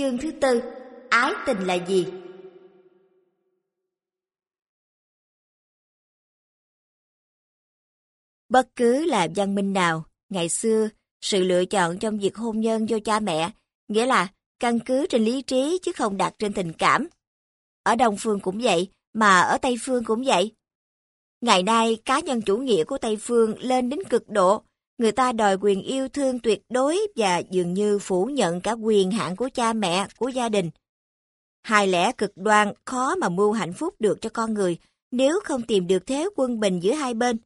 Chương thứ tư, ái tình là gì? Bất cứ là văn minh nào, ngày xưa, sự lựa chọn trong việc hôn nhân do cha mẹ, nghĩa là căn cứ trên lý trí chứ không đặt trên tình cảm. Ở Đông Phương cũng vậy, mà ở Tây Phương cũng vậy. Ngày nay, cá nhân chủ nghĩa của Tây Phương lên đến cực độ, người ta đòi quyền yêu thương tuyệt đối và dường như phủ nhận cả quyền hạn của cha mẹ, của gia đình. Hai lẽ cực đoan khó mà mưu hạnh phúc được cho con người nếu không tìm được thế quân bình giữa hai bên.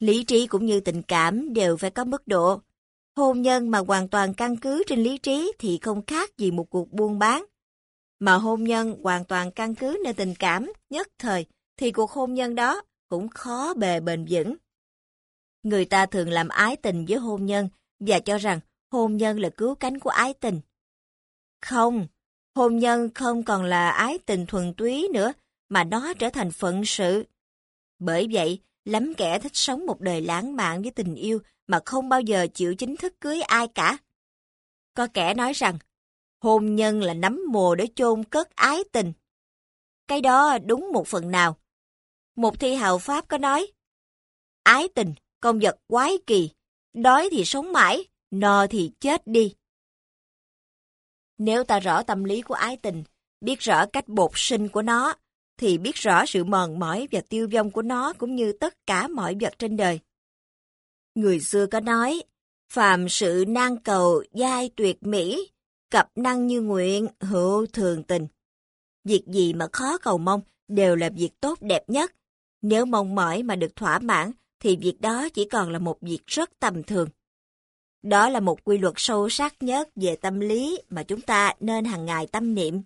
Lý trí cũng như tình cảm đều phải có mức độ. Hôn nhân mà hoàn toàn căn cứ trên lý trí thì không khác gì một cuộc buôn bán. Mà hôn nhân hoàn toàn căn cứ nơi tình cảm nhất thời thì cuộc hôn nhân đó cũng khó bề bền vững. Người ta thường làm ái tình với hôn nhân và cho rằng hôn nhân là cứu cánh của ái tình. Không, hôn nhân không còn là ái tình thuần túy nữa, mà nó trở thành phận sự. Bởi vậy, lắm kẻ thích sống một đời lãng mạn với tình yêu mà không bao giờ chịu chính thức cưới ai cả. Có kẻ nói rằng, hôn nhân là nắm mồ để chôn cất ái tình. Cái đó đúng một phần nào. Một thi hào Pháp có nói, ái tình con vật quái kỳ, đói thì sống mãi, no thì chết đi. Nếu ta rõ tâm lý của ái tình, biết rõ cách bột sinh của nó, thì biết rõ sự mòn mỏi và tiêu vong của nó cũng như tất cả mọi vật trên đời. Người xưa có nói, phàm sự nan cầu giai tuyệt mỹ, cập năng như nguyện, hữu thường tình. Việc gì mà khó cầu mong đều là việc tốt đẹp nhất. Nếu mong mỏi mà được thỏa mãn thì việc đó chỉ còn là một việc rất tầm thường. Đó là một quy luật sâu sắc nhất về tâm lý mà chúng ta nên hàng ngày tâm niệm.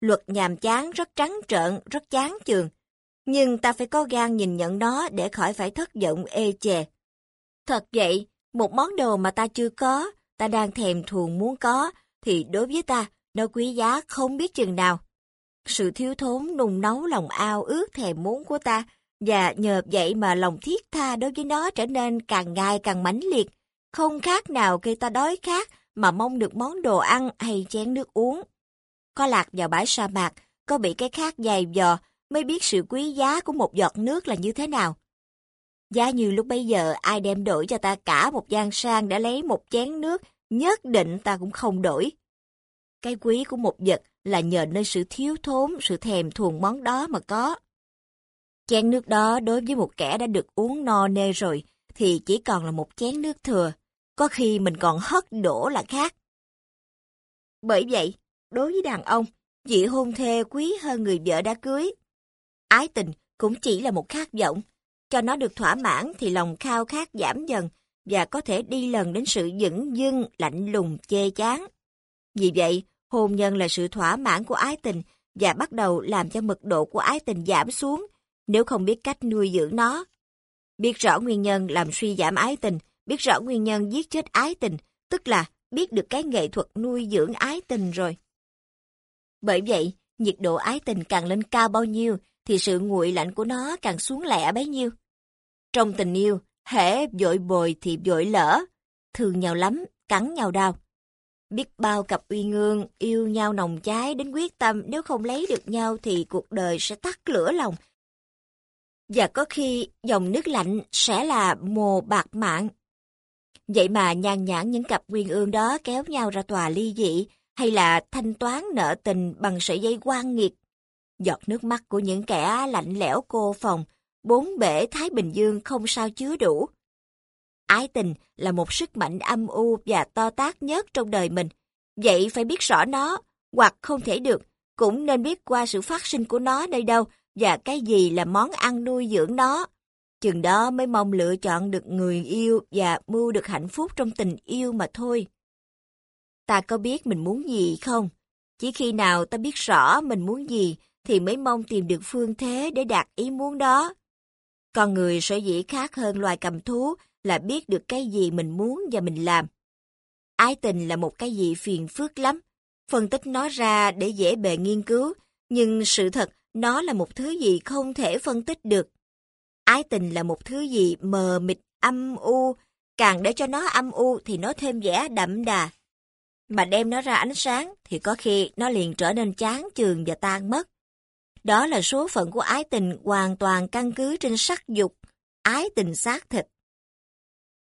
Luật nhàm chán rất trắng trợn, rất chán chường, nhưng ta phải có gan nhìn nhận nó để khỏi phải thất vọng ê chề. Thật vậy, một món đồ mà ta chưa có, ta đang thèm thuồng muốn có, thì đối với ta, nó quý giá không biết chừng nào. Sự thiếu thốn nung nấu lòng ao ước thèm muốn của ta và nhờ vậy mà lòng thiết tha đối với nó trở nên càng ngày càng mãnh liệt, không khác nào khi ta đói khát mà mong được món đồ ăn hay chén nước uống. Có lạc vào bãi sa mạc, có bị cái khát dày dò mới biết sự quý giá của một giọt nước là như thế nào. Giá như lúc bấy giờ ai đem đổi cho ta cả một gian sang để lấy một chén nước, nhất định ta cũng không đổi. Cái quý của một vật là nhờ nơi sự thiếu thốn, sự thèm thuồng món đó mà có. Chén nước đó đối với một kẻ đã được uống no nê rồi thì chỉ còn là một chén nước thừa. Có khi mình còn hất đổ là khác. Bởi vậy, đối với đàn ông, vị hôn thê quý hơn người vợ đã cưới. Ái tình cũng chỉ là một khát vọng. Cho nó được thỏa mãn thì lòng khao khát giảm dần và có thể đi lần đến sự dững dưng, lạnh lùng, chê chán. Vì vậy, hôn nhân là sự thỏa mãn của ái tình và bắt đầu làm cho mật độ của ái tình giảm xuống nếu không biết cách nuôi dưỡng nó. Biết rõ nguyên nhân làm suy giảm ái tình, biết rõ nguyên nhân giết chết ái tình, tức là biết được cái nghệ thuật nuôi dưỡng ái tình rồi. Bởi vậy, nhiệt độ ái tình càng lên cao bao nhiêu, thì sự nguội lạnh của nó càng xuống lẻ bấy nhiêu. Trong tình yêu, hễ vội bồi thì vội lỡ, thường nhau lắm, cắn nhau đau. Biết bao cặp uy ngương, yêu nhau nồng cháy đến quyết tâm nếu không lấy được nhau thì cuộc đời sẽ tắt lửa lòng, và có khi dòng nước lạnh sẽ là mồ bạc mạng. Vậy mà nhàn nhãn những cặp quyên ương đó kéo nhau ra tòa ly dị hay là thanh toán nợ tình bằng sợi dây quan nghiệt. Giọt nước mắt của những kẻ lạnh lẽo cô phòng, bốn bể Thái Bình Dương không sao chứa đủ. Ái tình là một sức mạnh âm u và to tác nhất trong đời mình. Vậy phải biết rõ nó, hoặc không thể được, cũng nên biết qua sự phát sinh của nó đây đâu và cái gì là món ăn nuôi dưỡng nó. Chừng đó mới mong lựa chọn được người yêu và mưu được hạnh phúc trong tình yêu mà thôi. Ta có biết mình muốn gì không? Chỉ khi nào ta biết rõ mình muốn gì thì mới mong tìm được phương thế để đạt ý muốn đó. Con người sở dĩ khác hơn loài cầm thú là biết được cái gì mình muốn và mình làm. Ái tình là một cái gì phiền phức lắm. Phân tích nó ra để dễ bề nghiên cứu, nhưng sự thật nó là một thứ gì không thể phân tích được. Ái tình là một thứ gì mờ mịt, âm u, càng để cho nó âm u thì nó thêm vẻ đậm đà. mà đem nó ra ánh sáng thì có khi nó liền trở nên chán chường và tan mất. Đó là số phận của ái tình hoàn toàn căn cứ trên sắc dục, ái tình xác thịt.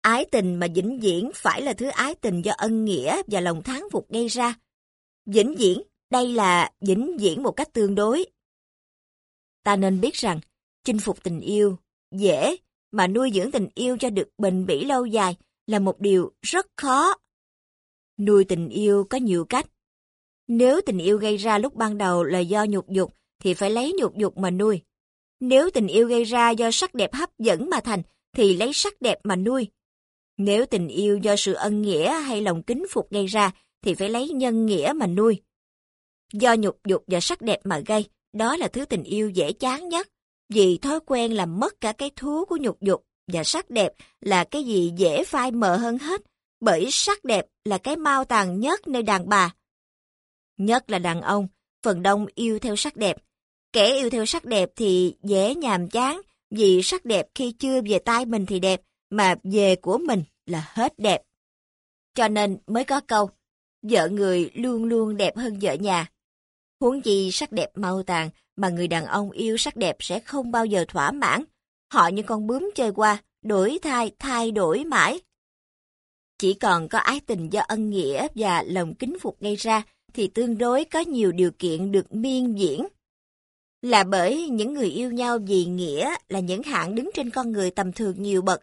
Ái tình mà vĩnh viễn phải là thứ ái tình do ân nghĩa và lòng tháng phục gây ra. Vĩnh viễn, đây là vĩnh viễn một cách tương đối. Ta nên biết rằng, chinh phục tình yêu, dễ, mà nuôi dưỡng tình yêu cho được bền bỉ lâu dài là một điều rất khó. Nuôi tình yêu có nhiều cách. Nếu tình yêu gây ra lúc ban đầu là do nhục dục, thì phải lấy nhục dục mà nuôi. Nếu tình yêu gây ra do sắc đẹp hấp dẫn mà thành, thì lấy sắc đẹp mà nuôi. Nếu tình yêu do sự ân nghĩa hay lòng kính phục gây ra, thì phải lấy nhân nghĩa mà nuôi. Do nhục dục và sắc đẹp mà gây, đó là thứ tình yêu dễ chán nhất, vì thói quen làm mất cả cái thú của nhục dục và sắc đẹp là cái gì dễ phai mờ hơn hết, bởi sắc đẹp là cái mau tàn nhất nơi đàn bà. Nhất là đàn ông, phần đông yêu theo sắc đẹp. Kẻ yêu theo sắc đẹp thì dễ nhàm chán, vì sắc đẹp khi chưa về tay mình thì đẹp, mà về của mình là hết đẹp. Cho nên mới có câu, vợ người luôn luôn đẹp hơn vợ nhà. Huống gì sắc đẹp mau tàn, mà người đàn ông yêu sắc đẹp sẽ không bao giờ thỏa mãn. Họ như con bướm chơi qua, đổi thay, thay đổi mãi. Chỉ còn có ái tình do ân nghĩa và lòng kính phục gây ra thì tương đối có nhiều điều kiện được miên diễn. Là bởi những người yêu nhau vì nghĩa là những hạng đứng trên con người tầm thường nhiều bậc.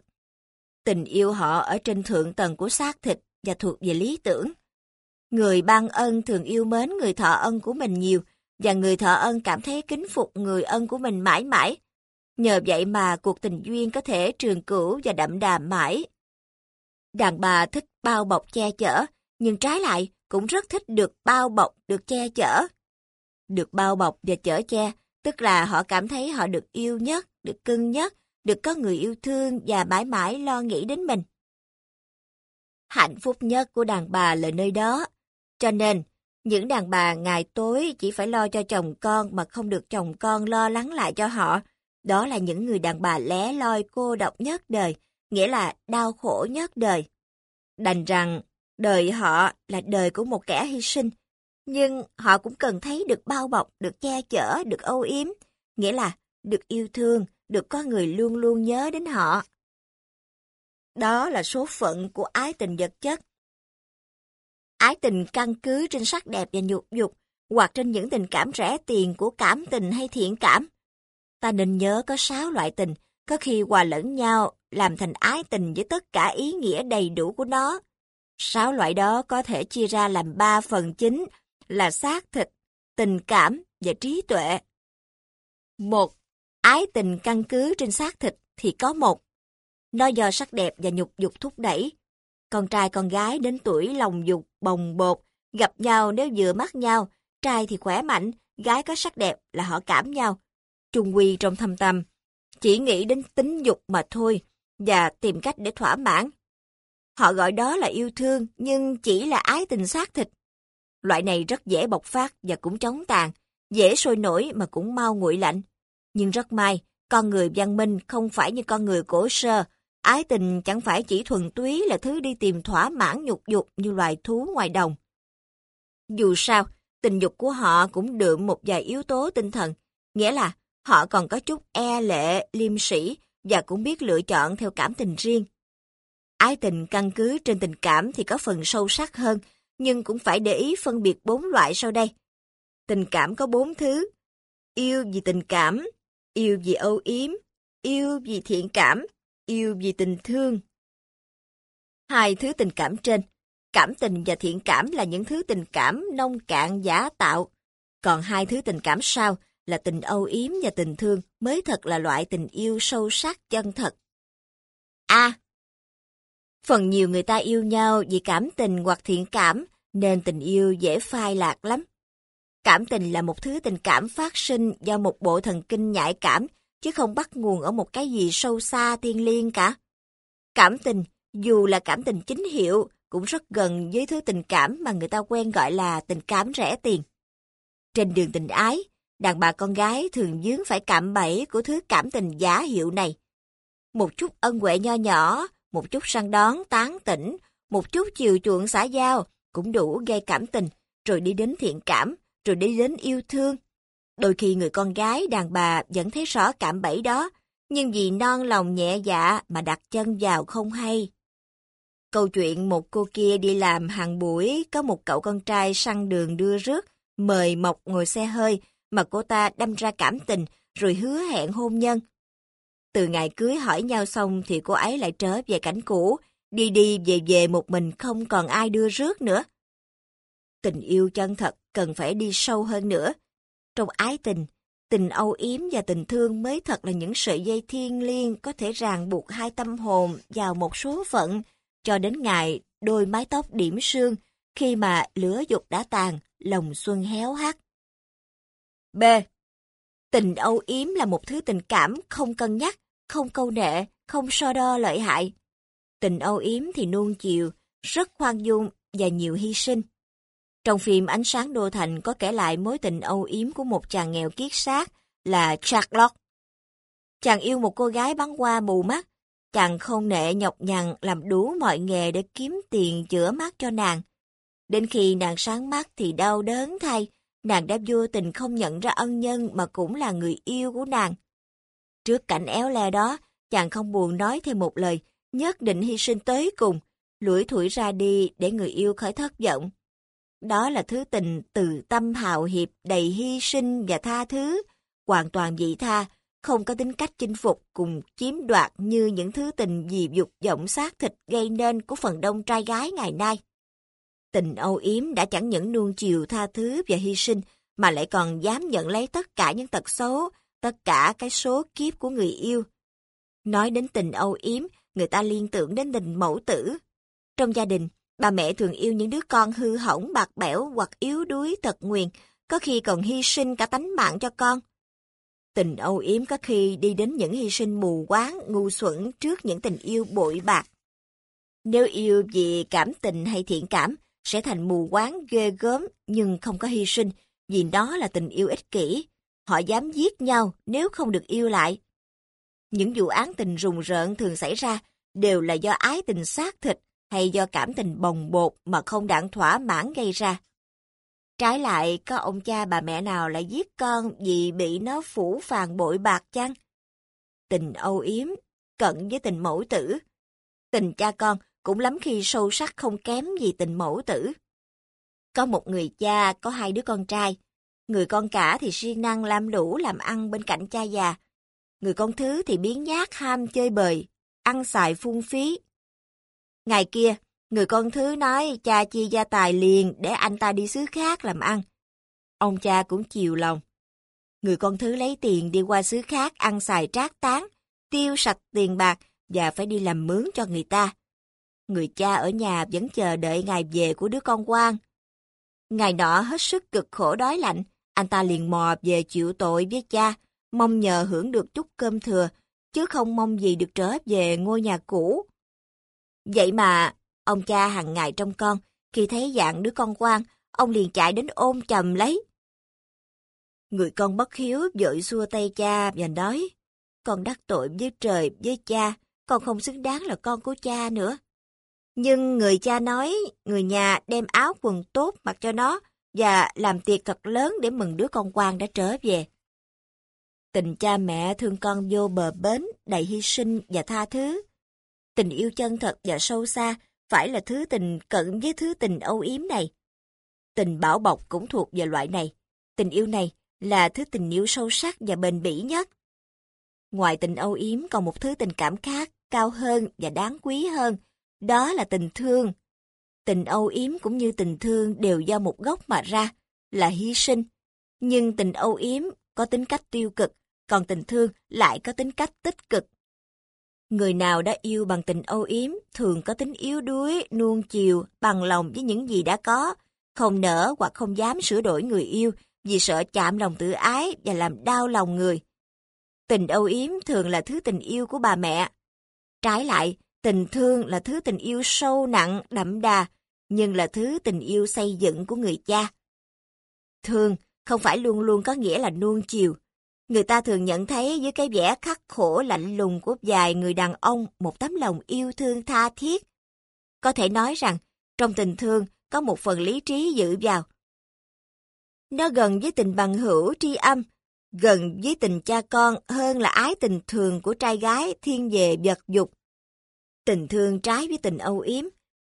Tình yêu họ ở trên thượng tầng của xác thịt và thuộc về lý tưởng. Người ban ân thường yêu mến người thọ ân của mình nhiều, và người thọ ân cảm thấy kính phục người ân của mình mãi mãi. Nhờ vậy mà cuộc tình duyên có thể trường cửu và đậm đà mãi. Đàn bà thích bao bọc che chở, nhưng trái lại cũng rất thích được bao bọc, được che chở. Được bao bọc và chở che, tức là họ cảm thấy họ được yêu nhất, được cưng nhất, được có người yêu thương và mãi mãi lo nghĩ đến mình. Hạnh phúc nhất của đàn bà là nơi đó. Cho nên, những đàn bà ngày tối chỉ phải lo cho chồng con mà không được chồng con lo lắng lại cho họ. Đó là những người đàn bà lé loi cô độc nhất đời, nghĩa là đau khổ nhất đời. Đành rằng, đời họ là đời của một kẻ hy sinh, nhưng họ cũng cần thấy được bao bọc, được che chở, được âu yếm, nghĩa là được yêu thương, được có người luôn luôn nhớ đến họ. Đó là số phận của ái tình vật chất. Ái tình căn cứ trên sắc đẹp và nhục dục, hoặc trên những tình cảm rẻ tiền của cảm tình hay thiện cảm. Ta nên nhớ có sáu loại tình, có khi hòa lẫn nhau, làm thành ái tình với tất cả ý nghĩa đầy đủ của nó. Sáu loại đó có thể chia ra làm ba phần chính là xác thịt, tình cảm và trí tuệ. Một, ái tình căn cứ trên xác thịt thì có một. Nó do sắc đẹp và nhục dục thúc đẩy, con trai con gái đến tuổi lòng dục, bồng bột, gặp nhau nếu vừa mắt nhau, trai thì khỏe mạnh, gái có sắc đẹp là họ cảm nhau. Trung quy trong thâm tâm, chỉ nghĩ đến tính dục mà thôi, và tìm cách để thỏa mãn. Họ gọi đó là yêu thương, nhưng chỉ là ái tình xác thịt. Loại này rất dễ bộc phát và cũng chóng tàn, dễ sôi nổi mà cũng mau nguội lạnh. Nhưng rất may, con người văn minh không phải như con người cổ sơ, Ái tình chẳng phải chỉ thuần túy là thứ đi tìm thỏa mãn nhục dục như loài thú ngoài đồng. Dù sao, tình dục của họ cũng đượm một vài yếu tố tinh thần, nghĩa là họ còn có chút e lệ, liêm sĩ và cũng biết lựa chọn theo cảm tình riêng. Ái tình căn cứ trên tình cảm thì có phần sâu sắc hơn, nhưng cũng phải để ý phân biệt bốn loại sau đây. Tình cảm có bốn thứ. Yêu vì tình cảm, yêu vì âu yếm, yêu vì thiện cảm yêu vì tình thương. Hai thứ tình cảm trên, cảm tình và thiện cảm là những thứ tình cảm nông cạn giả tạo. Còn hai thứ tình cảm sau là tình âu yếm và tình thương mới thật là loại tình yêu sâu sắc chân thật. A. phần nhiều người ta yêu nhau vì cảm tình hoặc thiện cảm nên tình yêu dễ phai lạc lắm. Cảm tình là một thứ tình cảm phát sinh do một bộ thần kinh nhạy cảm chứ không bắt nguồn ở một cái gì sâu xa thiên liêng cả. Cảm tình, dù là cảm tình chính hiệu, cũng rất gần với thứ tình cảm mà người ta quen gọi là tình cảm rẻ tiền. Trên đường tình ái, đàn bà con gái thường dướng phải cạm bẫy của thứ cảm tình giả hiệu này. Một chút ân huệ nho nhỏ, một chút săn đón, tán tỉnh, một chút chiều chuộng xã giao, cũng đủ gây cảm tình, rồi đi đến thiện cảm, rồi đi đến yêu thương. Đôi khi người con gái đàn bà vẫn thấy rõ cảm bẫy đó, nhưng vì non lòng nhẹ dạ mà đặt chân vào không hay. Câu chuyện một cô kia đi làm hàng buổi, có một cậu con trai săn đường đưa rước, mời Mộc ngồi xe hơi, mà cô ta đâm ra cảm tình, rồi hứa hẹn hôn nhân. Từ ngày cưới hỏi nhau xong thì cô ấy lại trở về cảnh cũ, đi đi về về một mình không còn ai đưa rước nữa. Tình yêu chân thật cần phải đi sâu hơn nữa. Trong ái tình, tình âu yếm và tình thương mới thật là những sợi dây thiên liêng có thể ràng buộc hai tâm hồn vào một số phận, cho đến ngày đôi mái tóc điểm sương, khi mà lửa dục đã tàn, lòng xuân héo hắt. B. Tình âu yếm là một thứ tình cảm không cân nhắc, không câu nệ, không so đo lợi hại. Tình âu yếm thì nuông chiều, rất khoan dung và nhiều hy sinh. Trong phim Ánh sáng đô thành có kể lại mối tình âu yếm của một chàng nghèo kiết xác là Charlotte. Chàng yêu một cô gái bắn qua mù mắt, chàng không nệ nhọc nhằn làm đủ mọi nghề để kiếm tiền chữa mắt cho nàng. Đến khi nàng sáng mắt thì đau đớn thay, nàng đã vô tình không nhận ra ân nhân mà cũng là người yêu của nàng. Trước cảnh éo le đó, chàng không buồn nói thêm một lời, nhất định hy sinh tới cùng, lủi thủi ra đi để người yêu khỏi thất vọng. Đó là thứ tình từ tâm hào hiệp đầy hy sinh và tha thứ, hoàn toàn vị tha, không có tính cách chinh phục cùng chiếm đoạt như những thứ tình vì dục vọng xác thịt gây nên của phần đông trai gái ngày nay. Tình âu yếm đã chẳng những nuông chiều tha thứ và hy sinh, mà lại còn dám nhận lấy tất cả những tật xấu, tất cả cái số kiếp của người yêu. Nói đến tình âu yếm, người ta liên tưởng đến tình mẫu tử. Trong gia đình, bà mẹ thường yêu những đứa con hư hỏng, bạc bẽo hoặc yếu đuối tật nguyền, có khi còn hy sinh cả tánh mạng cho con. Tình âu yếm có khi đi đến những hy sinh mù quáng, ngu xuẩn trước những tình yêu bội bạc. Nếu yêu vì cảm tình hay thiện cảm, sẽ thành mù quáng ghê gớm nhưng không có hy sinh, vì đó là tình yêu ích kỷ. Họ dám giết nhau nếu không được yêu lại. Những vụ án tình rùng rợn thường xảy ra đều là do ái tình xác thịt hay do cảm tình bồng bột mà không đặng thỏa mãn gây ra. Trái lại, có ông cha bà mẹ nào lại giết con vì bị nó phủ phàng bội bạc chăng? Tình âu yếm, cận với tình mẫu tử. Tình cha con cũng lắm khi sâu sắc không kém gì tình mẫu tử. Có một người cha có hai đứa con trai, người con cả thì siêng năng làm lũ làm ăn bên cạnh cha già, người con thứ thì biến nhát ham chơi bời, ăn xài phung phí. Ngày kia, người con thứ nói cha chia gia tài liền để anh ta đi xứ khác làm ăn. Ông cha cũng chiều lòng. Người con thứ lấy tiền đi qua xứ khác ăn xài trác tán, tiêu sạch tiền bạc và phải đi làm mướn cho người ta. Người cha ở nhà vẫn chờ đợi ngày về của đứa con quan. Ngày nọ hết sức cực khổ đói lạnh, anh ta liền mò về chịu tội với cha, mong nhờ hưởng được chút cơm thừa, chứ không mong gì được trở về ngôi nhà cũ. Vậy mà, ông cha hàng ngày trong con, khi thấy dạng đứa con quan, ông liền chạy đến ôm chầm lấy. Người con bất hiếu vội xua tay cha và nói, con đắc tội với trời, với cha, con không xứng đáng là con của cha nữa. Nhưng người cha nói, người nhà đem áo quần tốt mặc cho nó và làm tiệc thật lớn để mừng đứa con quan đã trở về. Tình cha mẹ thương con vô bờ bến, đầy hy sinh và tha thứ. Tình yêu chân thật và sâu xa phải là thứ tình cận với thứ tình âu yếm này. Tình bảo bọc cũng thuộc về loại này. Tình yêu này là thứ tình yêu sâu sắc và bền bỉ nhất. Ngoài tình âu yếm còn một thứ tình cảm khác, cao hơn và đáng quý hơn, đó là tình thương. Tình âu yếm cũng như tình thương đều do một gốc mà ra, là hy sinh. Nhưng tình âu yếm có tính cách tiêu cực, còn tình thương lại có tính cách tích cực. Người nào đã yêu bằng tình âu yếm thường có tính yếu đuối, nuông chiều, bằng lòng với những gì đã có, không nỡ hoặc không dám sửa đổi người yêu vì sợ chạm lòng tự ái và làm đau lòng người. Tình âu yếm thường là thứ tình yêu của bà mẹ. Trái lại, Tình thương là thứ tình yêu sâu nặng, đậm đà, nhưng là thứ tình yêu xây dựng của người cha. Thương không phải luôn luôn có nghĩa là nuông chiều. Người ta thường nhận thấy dưới cái vẻ khắc khổ lạnh lùng của vài người đàn ông một tấm lòng yêu thương tha thiết. Có thể nói rằng, trong tình thương có một phần lý trí dự vào. Nó gần với tình bằng hữu tri âm, gần với tình cha con hơn là ái tình thường của trai gái thiên về vật dục. Tình thương trái với tình âu yếm,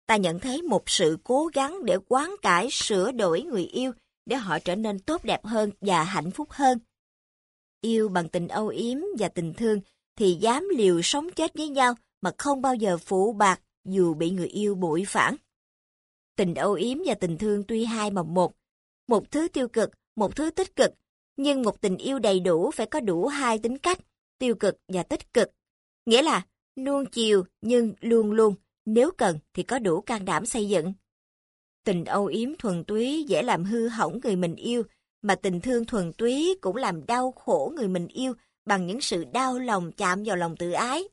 ta nhận thấy một sự cố gắng để quán cải sửa đổi người yêu để họ trở nên tốt đẹp hơn và hạnh phúc hơn. Yêu bằng tình âu yếm và tình thương thì dám liều sống chết với nhau mà không bao giờ phụ bạc dù bị người yêu bội phản. Tình âu yếm và tình thương tuy hai mà một, một thứ tiêu cực, một thứ tích cực, nhưng một tình yêu đầy đủ phải có đủ hai tính cách, tiêu cực và tích cực. Nghĩa là nuông chiều nhưng luôn luôn, nếu cần thì có đủ can đảm xây dựng. Tình âu yếm thuần túy dễ làm hư hỏng người mình yêu, mà tình thương thuần túy cũng làm đau khổ người mình yêu bằng những sự đau lòng chạm vào lòng tự ái.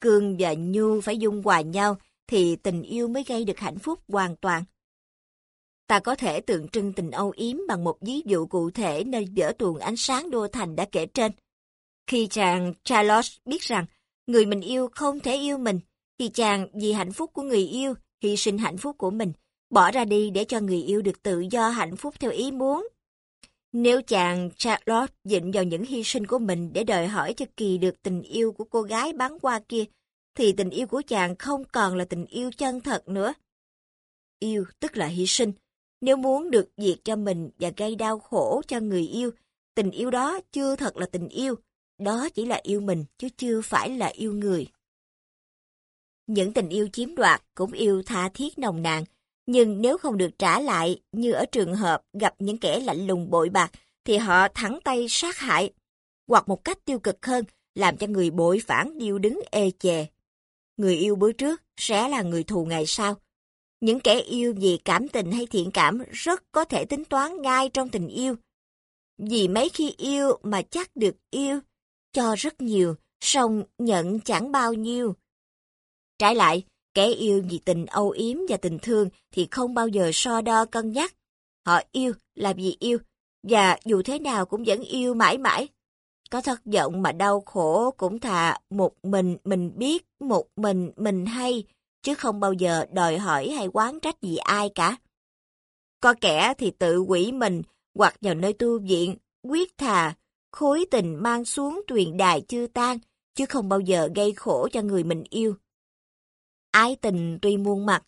Cương và Nhu phải dung hòa nhau thì tình yêu mới gây được hạnh phúc hoàn toàn. Ta có thể tượng trưng tình âu yếm bằng một ví dụ cụ thể nơi vở tuồng ánh sáng đô thành đã kể trên. Khi chàng Charles biết rằng người mình yêu không thể yêu mình, thì chàng vì hạnh phúc của người yêu hy sinh hạnh phúc của mình, bỏ ra đi để cho người yêu được tự do hạnh phúc theo ý muốn. Nếu chàng Charlotte dịnh vào những hy sinh của mình để đòi hỏi cho kỳ được tình yêu của cô gái bán qua kia, thì tình yêu của chàng không còn là tình yêu chân thật nữa. Yêu tức là hy sinh. Nếu muốn được diệt cho mình và gây đau khổ cho người yêu, tình yêu đó chưa thật là tình yêu. Đó chỉ là yêu mình chứ chưa phải là yêu người. Những tình yêu chiếm đoạt cũng yêu tha thiết nồng nàn, nhưng nếu không được trả lại, như ở trường hợp gặp những kẻ lạnh lùng bội bạc, thì họ thẳng tay sát hại, hoặc một cách tiêu cực hơn, làm cho người bội phản điêu đứng ê chề. Người yêu bữa trước sẽ là người thù ngày sau. Những kẻ yêu vì cảm tình hay thiện cảm rất có thể tính toán ngay trong tình yêu. Vì mấy khi yêu mà chắc được yêu, cho rất nhiều, song nhận chẳng bao nhiêu. Trái lại, Kẻ yêu vì tình âu yếm và tình thương thì không bao giờ so đo cân nhắc. Họ yêu là vì yêu, và dù thế nào cũng vẫn yêu mãi mãi. Có thất vọng mà đau khổ cũng thà một mình mình biết, một mình mình hay, chứ không bao giờ đòi hỏi hay quán trách gì ai cả. Có kẻ thì tự quỷ mình hoặc vào nơi tu viện, quyết thà, khối tình mang xuống tuyền đài chưa tan, chứ không bao giờ gây khổ cho người mình yêu. Ái tình tuy muôn mặt,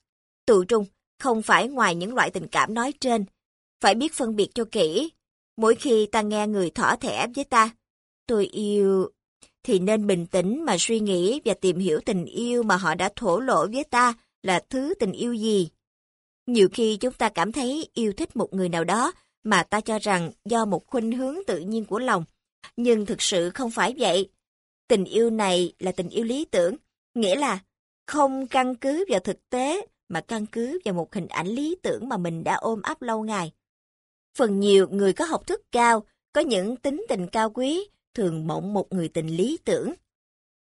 tự trung không phải ngoài những loại tình cảm nói trên. Phải biết phân biệt cho kỹ. Mỗi khi ta nghe người thỏ thẻ với ta, tôi yêu, thì nên bình tĩnh mà suy nghĩ và tìm hiểu tình yêu mà họ đã thổ lộ với ta là thứ tình yêu gì. Nhiều khi chúng ta cảm thấy yêu thích một người nào đó mà ta cho rằng do một khuynh hướng tự nhiên của lòng. Nhưng thực sự không phải vậy. Tình yêu này là tình yêu lý tưởng, nghĩa là không căn cứ vào thực tế mà căn cứ vào một hình ảnh lý tưởng mà mình đã ôm ấp lâu ngày. Phần nhiều người có học thức cao, có những tính tình cao quý, thường mộng một người tình lý tưởng.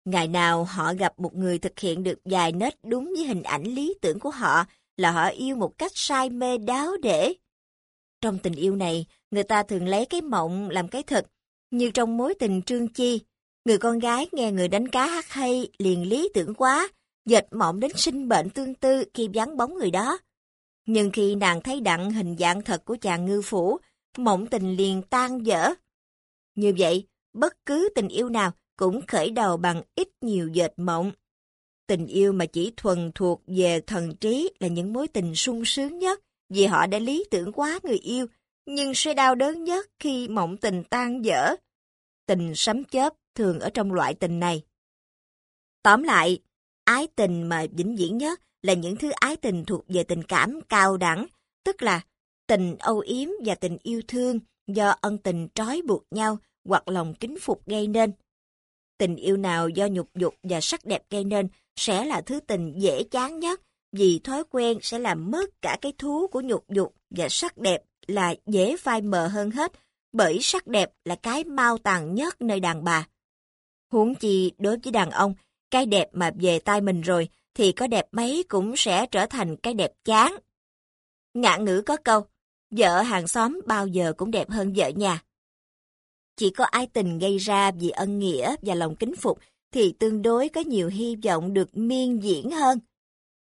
Ngày nào họ gặp một người thực hiện được vài nết đúng với hình ảnh lý tưởng của họ là họ yêu một cách say mê đáo để. Trong tình yêu này, người ta thường lấy cái mộng làm cái thật như trong mối tình trương chi. Người con gái nghe người đánh cá hát hay liền lý tưởng quá, dệt mộng đến sinh bệnh tương tư khi vắng bóng người đó. Nhưng khi nàng thấy đặng hình dạng thật của chàng ngư phủ, mộng tình liền tan dở. Như vậy, bất cứ tình yêu nào cũng khởi đầu bằng ít nhiều dệt mộng. Tình yêu mà chỉ thuần thuộc về thần trí là những mối tình sung sướng nhất vì họ đã lý tưởng quá người yêu, nhưng sẽ đau đớn nhất khi mộng tình tan dở. Tình sấm chớp thường ở trong loại tình này. Tóm lại, Ái tình mà vĩnh viễn nhất là những thứ ái tình thuộc về tình cảm cao đẳng, tức là tình âu yếm và tình yêu thương do ân tình trói buộc nhau hoặc lòng kính phục gây nên. Tình yêu nào do nhục dục và sắc đẹp gây nên sẽ là thứ tình dễ chán nhất vì thói quen sẽ làm mất cả cái thú của nhục dục và sắc đẹp là dễ phai mờ hơn hết bởi sắc đẹp là cái mau tàn nhất nơi đàn bà. Huống chi đối với đàn ông cái đẹp mà về tay mình rồi thì có đẹp mấy cũng sẽ trở thành cái đẹp chán. Ngạn ngữ có câu, vợ hàng xóm bao giờ cũng đẹp hơn vợ nhà. Chỉ có ai tình gây ra vì ân nghĩa và lòng kính phục thì tương đối có nhiều hy vọng được miên diễn hơn.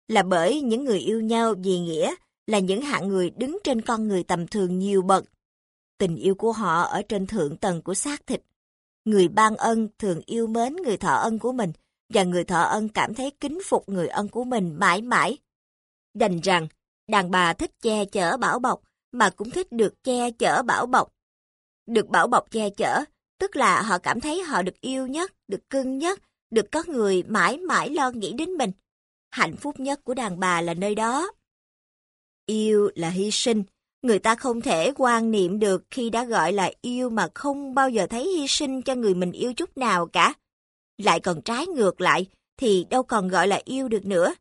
Là bởi những người yêu nhau vì nghĩa là những hạng người đứng trên con người tầm thường nhiều bậc. Tình yêu của họ ở trên thượng tầng của xác thịt. Người ban ân thường yêu mến người thọ ân của mình, và người thọ ân cảm thấy kính phục người ân của mình mãi mãi. Đành rằng, đàn bà thích che chở bảo bọc, mà cũng thích được che chở bảo bọc. Được bảo bọc che chở, tức là họ cảm thấy họ được yêu nhất, được cưng nhất, được có người mãi mãi lo nghĩ đến mình. Hạnh phúc nhất của đàn bà là nơi đó. Yêu là hy sinh, người ta không thể quan niệm được khi đã gọi là yêu mà không bao giờ thấy hy sinh cho người mình yêu chút nào cả. Lại còn trái ngược lại, thì đâu còn gọi là yêu được nữa.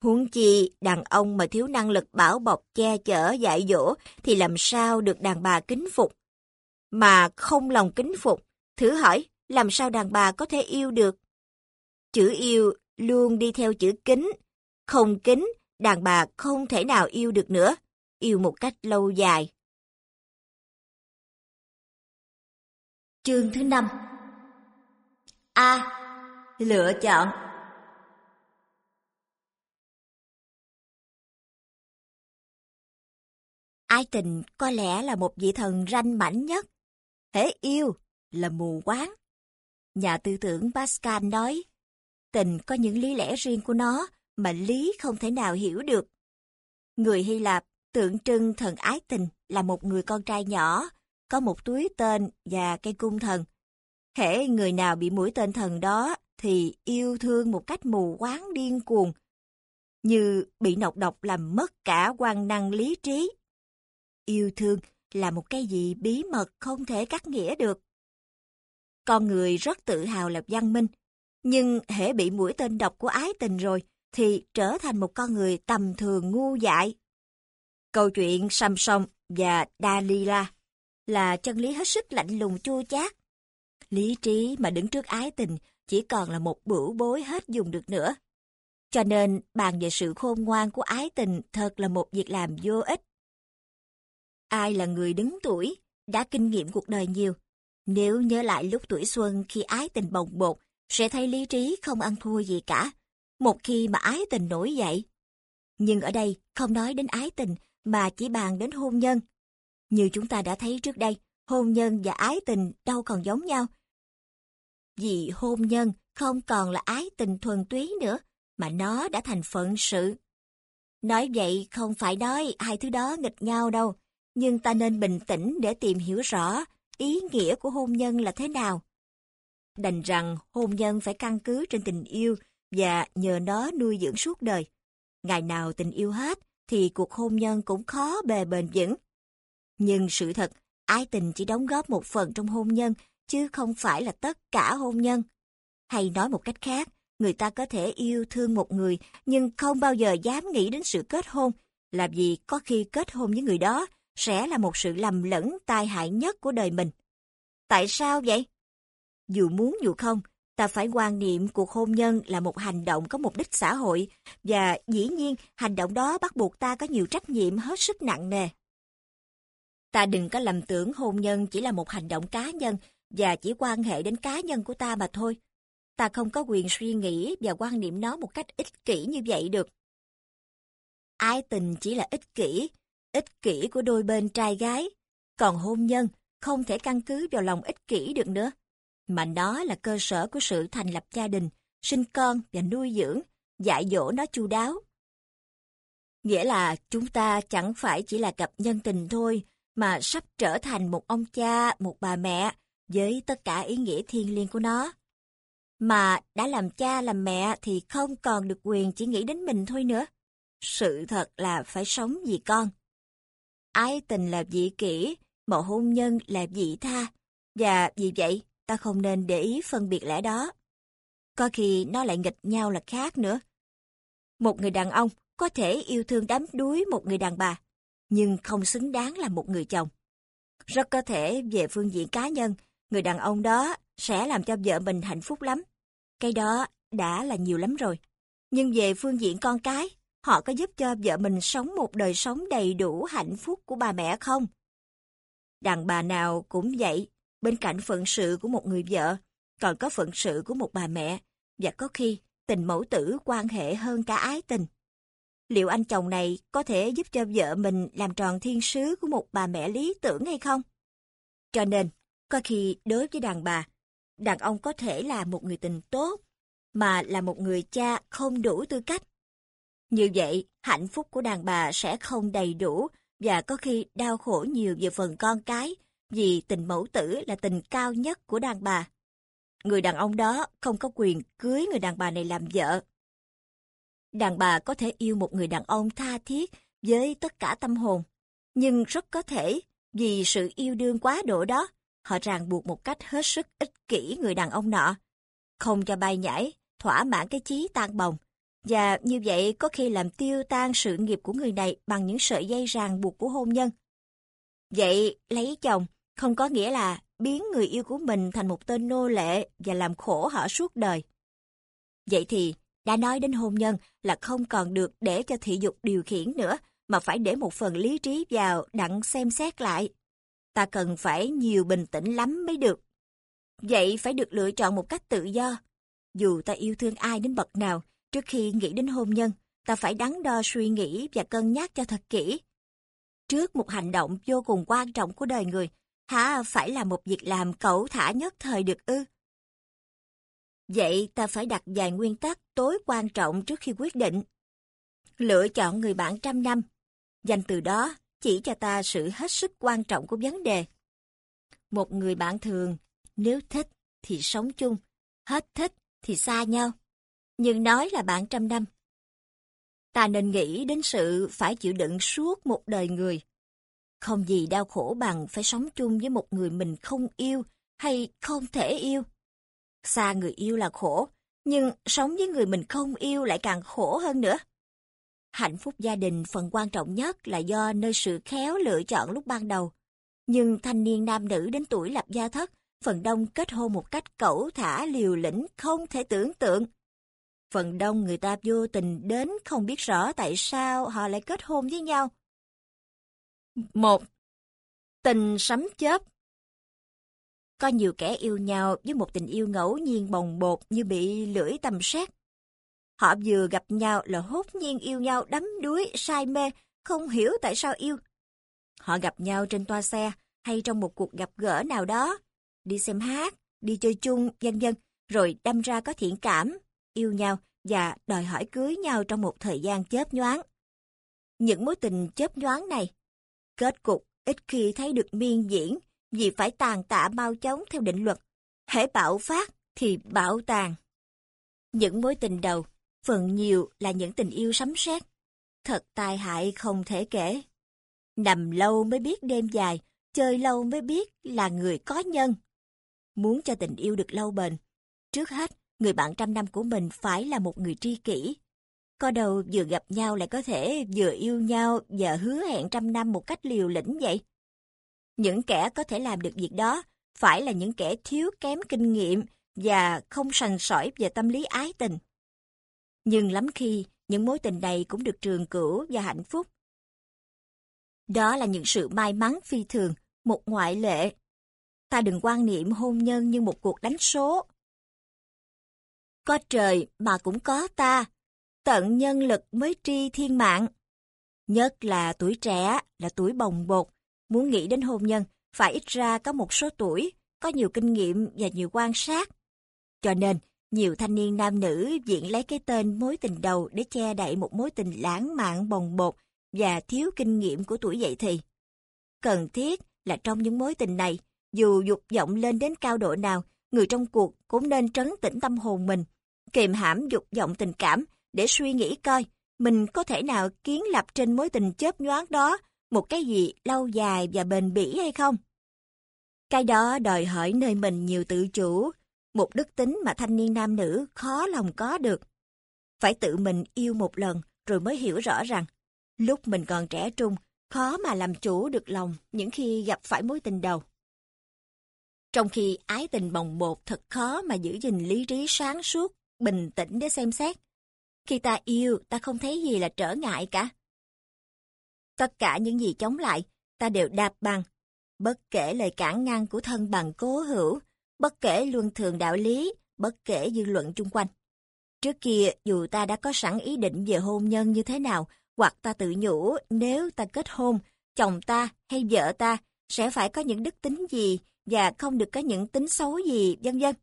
Huống chi, đàn ông mà thiếu năng lực bảo bọc, che chở, dạy dỗ, thì làm sao được đàn bà kính phục? Mà không lòng kính phục, thử hỏi, làm sao đàn bà có thể yêu được? Chữ yêu luôn đi theo chữ kính. Không kính, đàn bà không thể nào yêu được nữa. Yêu một cách lâu dài. Chương thứ năm A. Lựa chọn Ai tình có lẽ là một vị thần ranh mãnh nhất. Hễ yêu là mù quáng. Nhà tư tưởng Pascal nói, tình có những lý lẽ riêng của nó mà lý không thể nào hiểu được. Người Hy Lạp tượng trưng thần ái tình là một người con trai nhỏ, có một túi tên và cây cung thần. Hễ người nào bị mũi tên thần đó thì yêu thương một cách mù quáng điên cuồng, như bị nọc độc làm mất cả quan năng lý trí. Yêu thương là một cái gì bí mật không thể cắt nghĩa được. Con người rất tự hào là văn minh, nhưng hễ bị mũi tên độc của ái tình rồi, thì trở thành một con người tầm thường ngu dại. Câu chuyện Samson và Dalila là chân lý hết sức lạnh lùng chua chát. Lý trí mà đứng trước ái tình chỉ còn là một bửu bối hết dùng được nữa. Cho nên bàn về sự khôn ngoan của ái tình thật là một việc làm vô ích. Ai là người đứng tuổi, đã kinh nghiệm cuộc đời nhiều. Nếu nhớ lại lúc tuổi xuân khi ái tình bồng bột, sẽ thấy lý trí không ăn thua gì cả, một khi mà ái tình nổi dậy. Nhưng ở đây không nói đến ái tình mà chỉ bàn đến hôn nhân. Như chúng ta đã thấy trước đây, hôn nhân và ái tình đâu còn giống nhau. Vì hôn nhân không còn là ái tình thuần túy nữa, mà nó đã thành phận sự. Nói vậy không phải nói hai thứ đó nghịch nhau đâu, nhưng ta nên bình tĩnh để tìm hiểu rõ ý nghĩa của hôn nhân là thế nào. Đành rằng hôn nhân phải căn cứ trên tình yêu và nhờ nó nuôi dưỡng suốt đời. Ngày nào tình yêu hết thì cuộc hôn nhân cũng khó bề bền vững. Nhưng sự thật, ái tình chỉ đóng góp một phần trong hôn nhân, chứ không phải là tất cả hôn nhân. Hay nói một cách khác, người ta có thể yêu thương một người nhưng không bao giờ dám nghĩ đến sự kết hôn, là vì có khi kết hôn với người đó sẽ là một sự lầm lẫn tai hại nhất của đời mình. Tại sao vậy? Dù muốn dù không, ta phải quan niệm cuộc hôn nhân là một hành động có mục đích xã hội và dĩ nhiên hành động đó bắt buộc ta có nhiều trách nhiệm hết sức nặng nề. Ta đừng có lầm tưởng hôn nhân chỉ là một hành động cá nhân và chỉ quan hệ đến cá nhân của ta mà thôi. Ta không có quyền suy nghĩ và quan niệm nó một cách ích kỷ như vậy được. Ái tình chỉ là ích kỷ, ích kỷ của đôi bên trai gái, còn hôn nhân không thể căn cứ vào lòng ích kỷ được nữa mà nó là cơ sở của sự thành lập gia đình, sinh con và nuôi dưỡng, dạy dỗ nó chu đáo. Nghĩa là chúng ta chẳng phải chỉ là cặp nhân tình thôi, mà sắp trở thành một ông cha, một bà mẹ, với tất cả ý nghĩa thiêng liêng của nó. Mà đã làm cha làm mẹ thì không còn được quyền chỉ nghĩ đến mình thôi nữa. Sự thật là phải sống vì con. Ái tình là dị kỷ, bộ hôn nhân là dị tha. Và vì vậy, ta không nên để ý phân biệt lẽ đó. Có khi nó lại nghịch nhau là khác nữa. Một người đàn ông có thể yêu thương đám đuối một người đàn bà, nhưng không xứng đáng là một người chồng. Rất có thể về phương diện cá nhân, người đàn ông đó sẽ làm cho vợ mình hạnh phúc lắm. Cái đó đã là nhiều lắm rồi. Nhưng về phương diện con cái, họ có giúp cho vợ mình sống một đời sống đầy đủ hạnh phúc của bà mẹ không? Đàn bà nào cũng vậy, Bên cạnh phận sự của một người vợ, còn có phận sự của một bà mẹ, và có khi tình mẫu tử quan hệ hơn cả ái tình liệu anh chồng này có thể giúp cho vợ mình làm tròn thiên sứ của một bà mẹ lý tưởng hay không? Cho nên, có khi đối với đàn bà, đàn ông có thể là một người tình tốt, mà là một người cha không đủ tư cách. Như vậy, hạnh phúc của đàn bà sẽ không đầy đủ và có khi đau khổ nhiều về phần con cái, vì tình mẫu tử là tình cao nhất của đàn bà. Người đàn ông đó không có quyền cưới người đàn bà này làm vợ. Đàn bà có thể yêu một người đàn ông tha thiết với tất cả tâm hồn, nhưng rất có thể vì sự yêu đương quá độ đó, họ ràng buộc một cách hết sức ích kỷ người đàn ông nọ, không cho bay nhảy, thỏa mãn cái chí tan bồng. Và như vậy có khi làm tiêu tan sự nghiệp của người này bằng những sợi dây ràng buộc của hôn nhân. Vậy lấy chồng không có nghĩa là biến người yêu của mình thành một tên nô lệ và làm khổ họ suốt đời. Vậy thì, đã nói đến hôn nhân là không còn được để cho thị dục điều khiển nữa, mà phải để một phần lý trí vào đặng xem xét lại. Ta cần phải nhiều bình tĩnh lắm mới được. Vậy phải được lựa chọn một cách tự do. Dù ta yêu thương ai đến bậc nào, trước khi nghĩ đến hôn nhân, ta phải đắn đo suy nghĩ và cân nhắc cho thật kỹ. Trước một hành động vô cùng quan trọng của đời người, hả phải là một việc làm cẩu thả nhất thời được ư? Vậy ta phải đặt vài nguyên tắc tối quan trọng trước khi quyết định. Lựa chọn người bạn trăm năm. Danh từ đó chỉ cho ta sự hết sức quan trọng của vấn đề. Một người bạn thường, nếu thích thì sống chung, hết thích thì xa nhau. Nhưng nói là bạn trăm năm. Ta nên nghĩ đến sự phải chịu đựng suốt một đời người. Không gì đau khổ bằng phải sống chung với một người mình không yêu hay không thể yêu. Xa người yêu là khổ, nhưng sống với người mình không yêu lại càng khổ hơn nữa. Hạnh phúc gia đình phần quan trọng nhất là do nơi sự khéo lựa chọn lúc ban đầu. Nhưng thanh niên nam nữ đến tuổi lập gia thất, phần đông kết hôn một cách cẩu thả liều lĩnh không thể tưởng tượng. Phần đông người ta vô tình đến không biết rõ tại sao họ lại kết hôn với nhau. Một, tình sấm chớp có nhiều kẻ yêu nhau với một tình yêu ngẫu nhiên bồng bột như bị lưỡi tầm sát. Họ vừa gặp nhau là hốt nhiên yêu nhau đắm đuối, say mê, không hiểu tại sao yêu. Họ gặp nhau trên toa xe hay trong một cuộc gặp gỡ nào đó, đi xem hát, đi chơi chung, vân vân, rồi đâm ra có thiện cảm, yêu nhau và đòi hỏi cưới nhau trong một thời gian chớp nhoáng. Những mối tình chớp nhoáng này, kết cục ít khi thấy được miên diễn vì phải tàn tạ mau chóng theo định luật. Hễ bạo phát thì bạo tàn. Những mối tình đầu, phần nhiều là những tình yêu sấm sét, thật tai hại không thể kể. Nằm lâu mới biết đêm dài, chơi lâu mới biết là người có nhân. Muốn cho tình yêu được lâu bền, trước hết, người bạn trăm năm của mình phải là một người tri kỷ. Có đầu vừa gặp nhau lại có thể vừa yêu nhau và hứa hẹn trăm năm một cách liều lĩnh vậy? Những kẻ có thể làm được việc đó phải là những kẻ thiếu kém kinh nghiệm và không sành sỏi về tâm lý ái tình. Nhưng lắm khi, những mối tình này cũng được trường cửu và hạnh phúc. Đó là những sự may mắn phi thường, một ngoại lệ. Ta đừng quan niệm hôn nhân như một cuộc đánh số. Có trời mà cũng có ta, tận nhân lực mới tri thiên mạng. Nhất là tuổi trẻ, là tuổi bồng bột, Muốn nghĩ đến hôn nhân, phải ít ra có một số tuổi, có nhiều kinh nghiệm và nhiều quan sát. Cho nên, nhiều thanh niên nam nữ diện lấy cái tên mối tình đầu để che đậy một mối tình lãng mạn bồng bột và thiếu kinh nghiệm của tuổi dậy thì. Cần thiết là trong những mối tình này, dù dục vọng lên đến cao độ nào, người trong cuộc cũng nên trấn tĩnh tâm hồn mình, kiềm hãm dục vọng tình cảm để suy nghĩ coi mình có thể nào kiến lập trên mối tình chớp nhoáng đó một cái gì lâu dài và bền bỉ hay không? Cái đó đòi hỏi nơi mình nhiều tự chủ, một đức tính mà thanh niên nam nữ khó lòng có được. Phải tự mình yêu một lần rồi mới hiểu rõ rằng, lúc mình còn trẻ trung, khó mà làm chủ được lòng những khi gặp phải mối tình đầu. Trong khi ái tình bồng bột thật khó mà giữ gìn lý trí sáng suốt, bình tĩnh để xem xét. Khi ta yêu, ta không thấy gì là trở ngại cả. Tất cả những gì chống lại, ta đều đạp bằng. Bất kể lời cản ngăn của thân bằng cố hữu, bất kể luân thường đạo lý, bất kể dư luận chung quanh. Trước kia, dù ta đã có sẵn ý định về hôn nhân như thế nào, hoặc ta tự nhủ nếu ta kết hôn, chồng ta hay vợ ta sẽ phải có những đức tính gì và không được có những tính xấu gì, vân vân.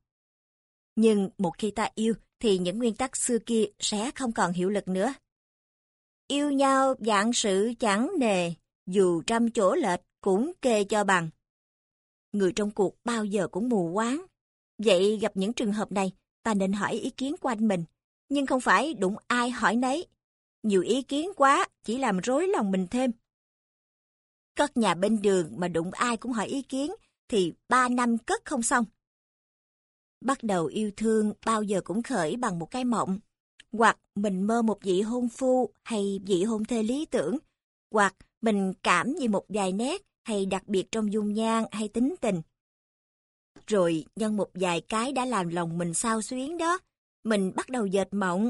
Nhưng một khi ta yêu thì những nguyên tắc xưa kia sẽ không còn hiệu lực nữa. Yêu nhau dạng sự chẳng nề, dù trăm chỗ lệch cũng kê cho bằng. Người trong cuộc bao giờ cũng mù quáng. Vậy gặp những trường hợp này, ta nên hỏi ý kiến của anh mình, nhưng không phải đụng ai hỏi nấy. Nhiều ý kiến quá chỉ làm rối lòng mình thêm. Cất nhà bên đường mà đụng ai cũng hỏi ý kiến thì ba năm cất không xong. Bắt đầu yêu thương bao giờ cũng khởi bằng một cái mộng. Hoặc mình mơ một vị hôn phu hay vị hôn thê lý tưởng. Hoặc mình cảm vì một vài nét hay đặc biệt trong dung nhan hay tính tình. Rồi nhân một vài cái đã làm lòng mình sao xuyến đó, mình bắt đầu dệt mộng.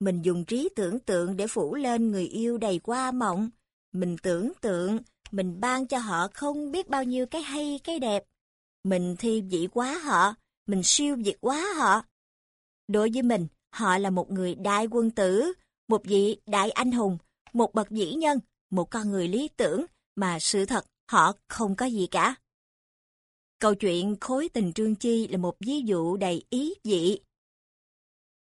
Mình dùng trí tưởng tượng để phủ lên người yêu đầy qua mộng. Mình tưởng tượng, mình ban cho họ không biết bao nhiêu cái hay cái đẹp. Mình thi vị quá họ, mình siêu việt quá họ. Đối với mình, họ là một người đại quân tử, một vị đại anh hùng, một bậc vĩ nhân, một con người lý tưởng, mà sự thật họ không có gì cả. Câu chuyện khối tình Trương Chi là một ví dụ đầy ý dị.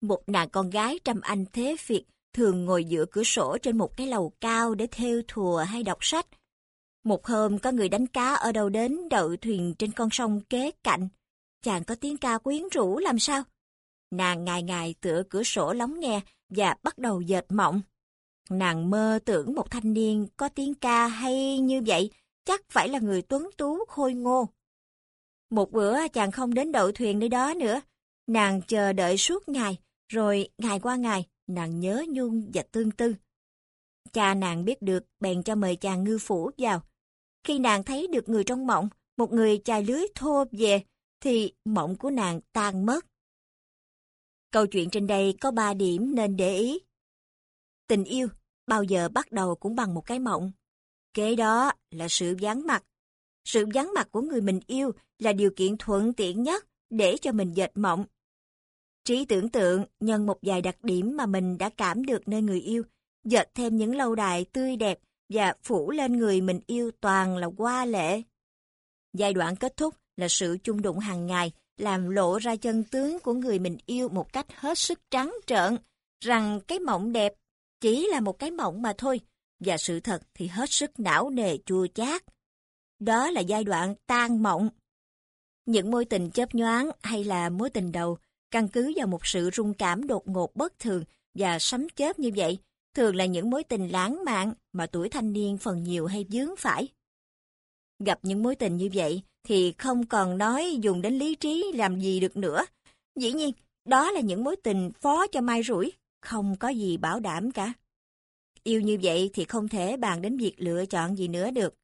Một nàng con gái trăm anh thế Việt thường ngồi giữa cửa sổ trên một cái lầu cao để theo thùa hay đọc sách. Một hôm có người đánh cá ở đâu đến đậu thuyền trên con sông kế cạnh. Chàng có tiếng ca quyến rũ làm sao? Nàng ngày ngày tựa cửa sổ lóng nghe và bắt đầu dệt mộng. Nàng mơ tưởng một thanh niên có tiếng ca hay như vậy, chắc phải là người tuấn tú khôi ngô. Một bữa chàng không đến đậu thuyền nơi đó nữa, nàng chờ đợi suốt ngày, rồi ngày qua ngày, nàng nhớ nhung và tương tư. Cha nàng biết được bèn cho mời chàng ngư phủ vào. Khi nàng thấy được người trong mộng, một người chài lưới thô về, thì mộng của nàng tan mất. Câu chuyện trên đây có ba điểm nên để ý. Tình yêu bao giờ bắt đầu cũng bằng một cái mộng. Kế đó là sự gián mặt. Sự gián mặt của người mình yêu là điều kiện thuận tiện nhất để cho mình dệt mộng. Trí tưởng tượng nhân một vài đặc điểm mà mình đã cảm được nơi người yêu, dệt thêm những lâu đài tươi đẹp và phủ lên người mình yêu toàn là hoa lệ. Giai đoạn kết thúc là sự chung đụng hàng ngày, làm lộ ra chân tướng của người mình yêu một cách hết sức trắng trợn, rằng cái mộng đẹp chỉ là một cái mộng mà thôi, và sự thật thì hết sức não nề chua chát. Đó là giai đoạn tan mộng. Những mối tình chớp nhoáng hay là mối tình đầu căn cứ vào một sự rung cảm đột ngột bất thường và sấm chớp như vậy, thường là những mối tình lãng mạn mà tuổi thanh niên phần nhiều hay dướng phải. Gặp những mối tình như vậy thì không còn nói dùng đến lý trí làm gì được nữa. Dĩ nhiên, đó là những mối tình phó cho mai rủi, không có gì bảo đảm cả. Yêu như vậy thì không thể bàn đến việc lựa chọn gì nữa được.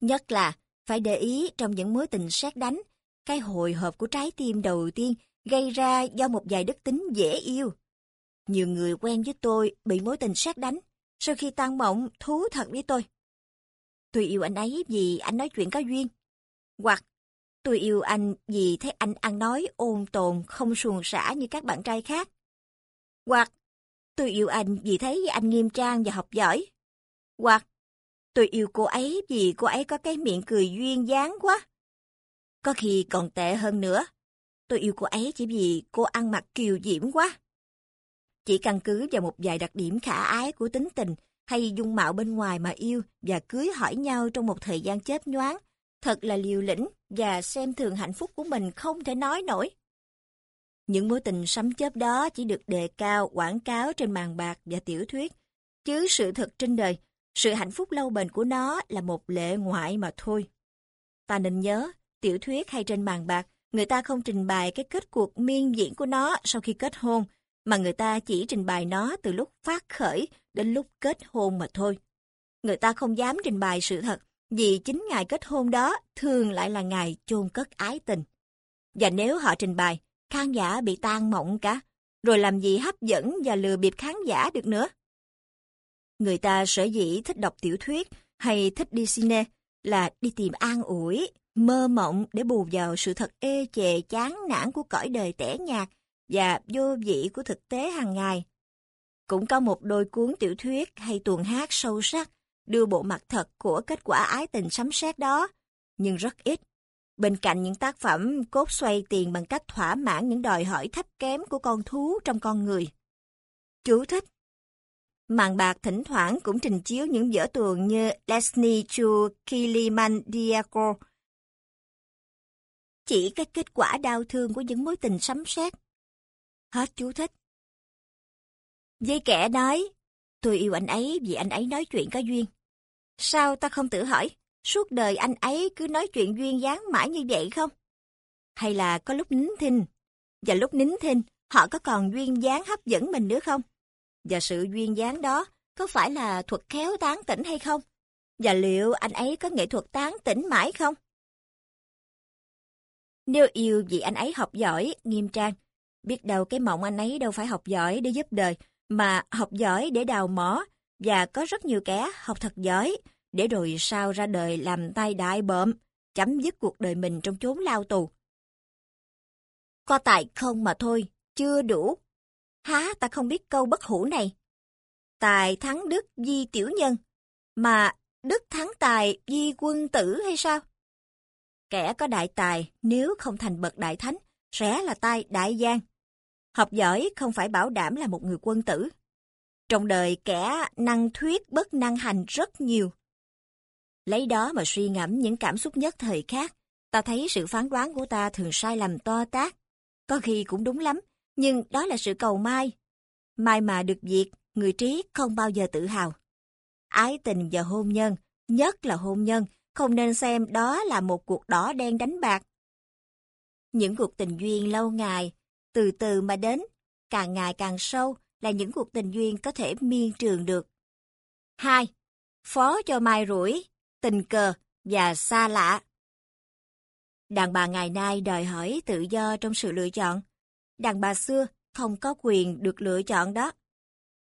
Nhất là phải để ý trong những mối tình xét đánh, cái hồi hộp của trái tim đầu tiên gây ra do một vài đức tính dễ yêu. Nhiều người quen với tôi bị mối tình xét đánh, sau khi tan mộng thú thật với tôi. Tôi yêu anh ấy vì anh nói chuyện có duyên. Hoặc tôi yêu anh vì thấy anh ăn nói ôn tồn, không suồng sã như các bạn trai khác. Hoặc tôi yêu anh vì thấy anh nghiêm trang và học giỏi. Hoặc tôi yêu cô ấy vì cô ấy có cái miệng cười duyên dáng quá. Có khi còn tệ hơn nữa. Tôi yêu cô ấy chỉ vì cô ăn mặc kiều diễm quá. Chỉ căn cứ vào một vài đặc điểm khả ái của tính tình hay dung mạo bên ngoài mà yêu và cưới hỏi nhau trong một thời gian chớp nhoáng, thật là liều lĩnh và xem thường hạnh phúc của mình không thể nói nổi. Những mối tình sấm chớp đó chỉ được đề cao quảng cáo trên màn bạc và tiểu thuyết, chứ sự thật trên đời, sự hạnh phúc lâu bền của nó là một lệ ngoại mà thôi. Ta nên nhớ, tiểu thuyết hay trên màn bạc, người ta không trình bày cái kết cuộc miên diễn của nó sau khi kết hôn, mà người ta chỉ trình bày nó từ lúc phát khởi đến lúc kết hôn mà thôi. Người ta không dám trình bày sự thật, vì chính ngày kết hôn đó thường lại là ngày chôn cất ái tình. Và nếu họ trình bày, khán giả bị tan mộng cả, rồi làm gì hấp dẫn và lừa bịp khán giả được nữa. Người ta sở dĩ thích đọc tiểu thuyết hay thích đi cine là đi tìm an ủi, mơ mộng để bù vào sự thật ê chề chán nản của cõi đời tẻ nhạt và vô vị của thực tế hàng ngày. Cũng có một đôi cuốn tiểu thuyết hay tuồng hát sâu sắc đưa bộ mặt thật của kết quả ái tình sấm sét đó, nhưng rất ít. Bên cạnh những tác phẩm cốt xoay tiền bằng cách thỏa mãn những đòi hỏi thấp kém của con thú trong con người. Chú thích Màn bạc thỉnh thoảng cũng trình chiếu những vở tuồng như Leslie Chu Kilimandiaco, chỉ cái kết quả đau thương của những mối tình sấm sét. Hết chú thích. Dây kẻ nói, tôi yêu anh ấy vì anh ấy nói chuyện có duyên. Sao ta không tự hỏi, suốt đời anh ấy cứ nói chuyện duyên dáng mãi như vậy không? Hay là có lúc nín thinh, và lúc nín thinh họ có còn duyên dáng hấp dẫn mình nữa không? Và sự duyên dáng đó có phải là thuật khéo tán tỉnh hay không? Và liệu anh ấy có nghệ thuật tán tỉnh mãi không? Nếu yêu vì anh ấy học giỏi, nghiêm trang, biết đâu cái mộng anh ấy đâu phải học giỏi để giúp đời, mà học giỏi để đào mỏ, và có rất nhiều kẻ học thật giỏi, để rồi sau ra đời làm tay đại bợm, chấm dứt cuộc đời mình trong chốn lao tù. Có tài không mà thôi, chưa đủ. Há ta không biết câu bất hủ này. Tài thắng đức di tiểu nhân, mà đức thắng tài di quân tử hay sao? Kẻ có đại tài nếu không thành bậc đại thánh, sẽ là tai đại gian. Học giỏi không phải bảo đảm là một người quân tử. Trong đời kẻ năng thuyết bất năng hành rất nhiều. Lấy đó mà suy ngẫm những cảm xúc nhất thời khác, ta thấy sự phán đoán của ta thường sai lầm to tác. Có khi cũng đúng lắm, nhưng đó là sự cầu mai. Mai mà được việc, người trí không bao giờ tự hào. Ái tình và hôn nhân, nhất là hôn nhân, không nên xem đó là một cuộc đỏ đen đánh bạc. Những cuộc tình duyên lâu ngày, từ từ mà đến, càng ngày càng sâu là những cuộc tình duyên có thể miên trường được. 2. Phó cho mai rủi, tình cờ và xa lạ. Đàn bà ngày nay đòi hỏi tự do trong sự lựa chọn. Đàn bà xưa không có quyền được lựa chọn đó.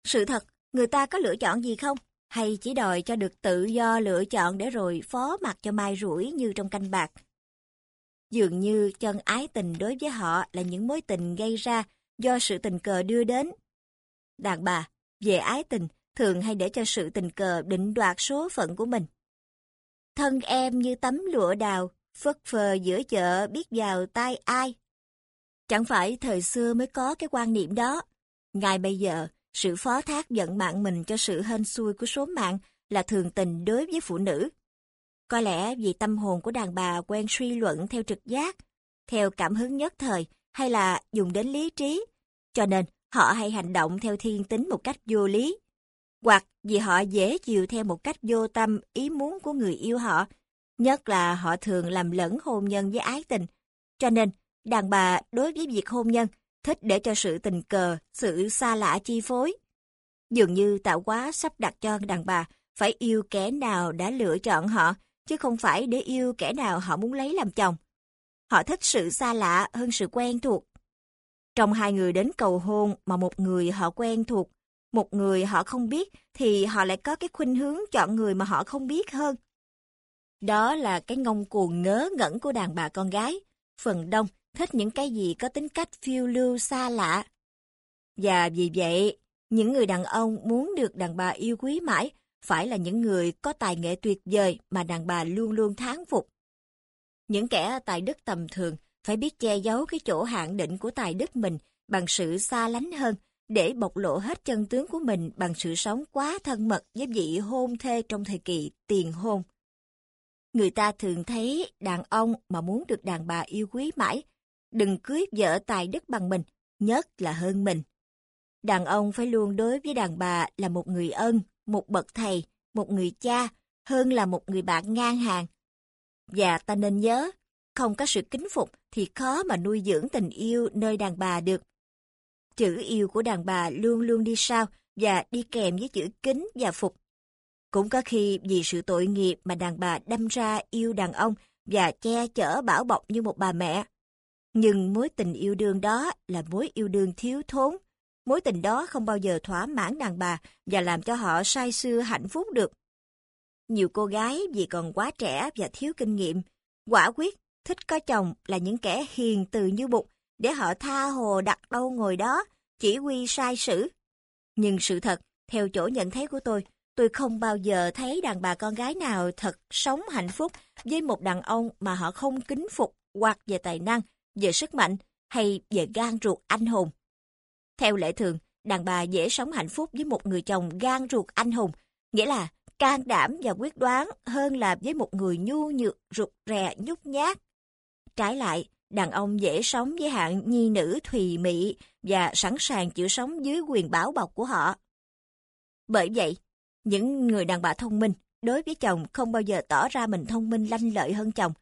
Sự thật, người ta có lựa chọn gì không? hay chỉ đòi cho được tự do lựa chọn để rồi phó mặc cho mai rủi như trong canh bạc. Dường như chân ái tình đối với họ là những mối tình gây ra do sự tình cờ đưa đến. Đàn bà, về ái tình, thường hay để cho sự tình cờ định đoạt số phận của mình. Thân em như tấm lụa đào, phất phơ giữa chợ biết vào tay ai. Chẳng phải thời xưa mới có cái quan niệm đó. Ngài bây giờ, sự phó thác vận mạng mình cho sự hên xui của số mạng là thường tình đối với phụ nữ. Có lẽ vì tâm hồn của đàn bà quen suy luận theo trực giác, theo cảm hứng nhất thời hay là dùng đến lý trí, cho nên họ hay hành động theo thiên tính một cách vô lý. Hoặc vì họ dễ chịu theo một cách vô tâm ý muốn của người yêu họ, nhất là họ thường làm lẫn hôn nhân với ái tình. Cho nên, đàn bà đối với việc hôn nhân thích để cho sự tình cờ, sự xa lạ chi phối. Dường như tạo quá sắp đặt cho đàn bà phải yêu kẻ nào đã lựa chọn họ, chứ không phải để yêu kẻ nào họ muốn lấy làm chồng. Họ thích sự xa lạ hơn sự quen thuộc. Trong hai người đến cầu hôn mà một người họ quen thuộc, một người họ không biết, thì họ lại có cái khuynh hướng chọn người mà họ không biết hơn. Đó là cái ngông cuồng ngớ ngẩn của đàn bà con gái. Phần đông thích những cái gì có tính cách phiêu lưu xa lạ. Và vì vậy, những người đàn ông muốn được đàn bà yêu quý mãi phải là những người có tài nghệ tuyệt vời mà đàn bà luôn luôn thán phục. Những kẻ tài đức tầm thường phải biết che giấu cái chỗ hạn định của tài đức mình bằng sự xa lánh hơn để bộc lộ hết chân tướng của mình bằng sự sống quá thân mật với vị hôn thê trong thời kỳ tiền hôn. Người ta thường thấy đàn ông mà muốn được đàn bà yêu quý mãi đừng cưới vợ tài đức bằng mình, nhất là hơn mình. Đàn ông phải luôn đối với đàn bà là một người ân, một bậc thầy, một người cha, hơn là một người bạn ngang hàng. Và ta nên nhớ, không có sự kính phục thì khó mà nuôi dưỡng tình yêu nơi đàn bà được. Chữ yêu của đàn bà luôn luôn đi sau và đi kèm với chữ kính và phục. Cũng có khi vì sự tội nghiệp mà đàn bà đâm ra yêu đàn ông và che chở bảo bọc như một bà mẹ. Nhưng mối tình yêu đương đó là mối yêu đương thiếu thốn. Mối tình đó không bao giờ thỏa mãn đàn bà và làm cho họ say sưa hạnh phúc được. Nhiều cô gái vì còn quá trẻ và thiếu kinh nghiệm, quả quyết thích có chồng là những kẻ hiền từ như bụng để họ tha hồ đặt đâu ngồi đó, chỉ huy sai sử. Nhưng sự thật, theo chỗ nhận thấy của tôi, tôi không bao giờ thấy đàn bà con gái nào thật sống hạnh phúc với một đàn ông mà họ không kính phục hoặc về tài năng, về sức mạnh hay về gan ruột anh hùng. Theo lệ thường, đàn bà dễ sống hạnh phúc với một người chồng gan ruột anh hùng, nghĩa là can đảm và quyết đoán hơn là với một người nhu nhược, rụt rè, nhút nhát. Trái lại, đàn ông dễ sống với hạng nhi nữ thùy mị và sẵn sàng chịu sống dưới quyền bảo bọc của họ. Bởi vậy, những người đàn bà thông minh đối với chồng không bao giờ tỏ ra mình thông minh lanh lợi hơn chồng.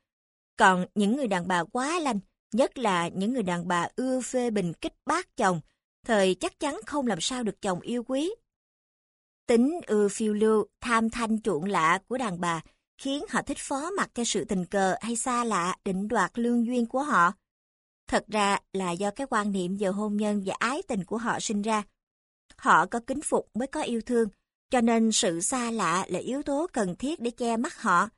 Còn những người đàn bà quá lanh, nhất là những người đàn bà ưa phê bình kích bác chồng, thời chắc chắn không làm sao được chồng yêu quý. Tính ưa phiêu lưu, tham thanh chuộng lạ của đàn bà khiến họ thích phó mặc cho sự tình cờ hay xa lạ định đoạt lương duyên của họ. Thật ra là do cái quan niệm về hôn nhân và ái tình của họ sinh ra. Họ có kính phục mới có yêu thương, cho nên sự xa lạ là yếu tố cần thiết để che mắt họ,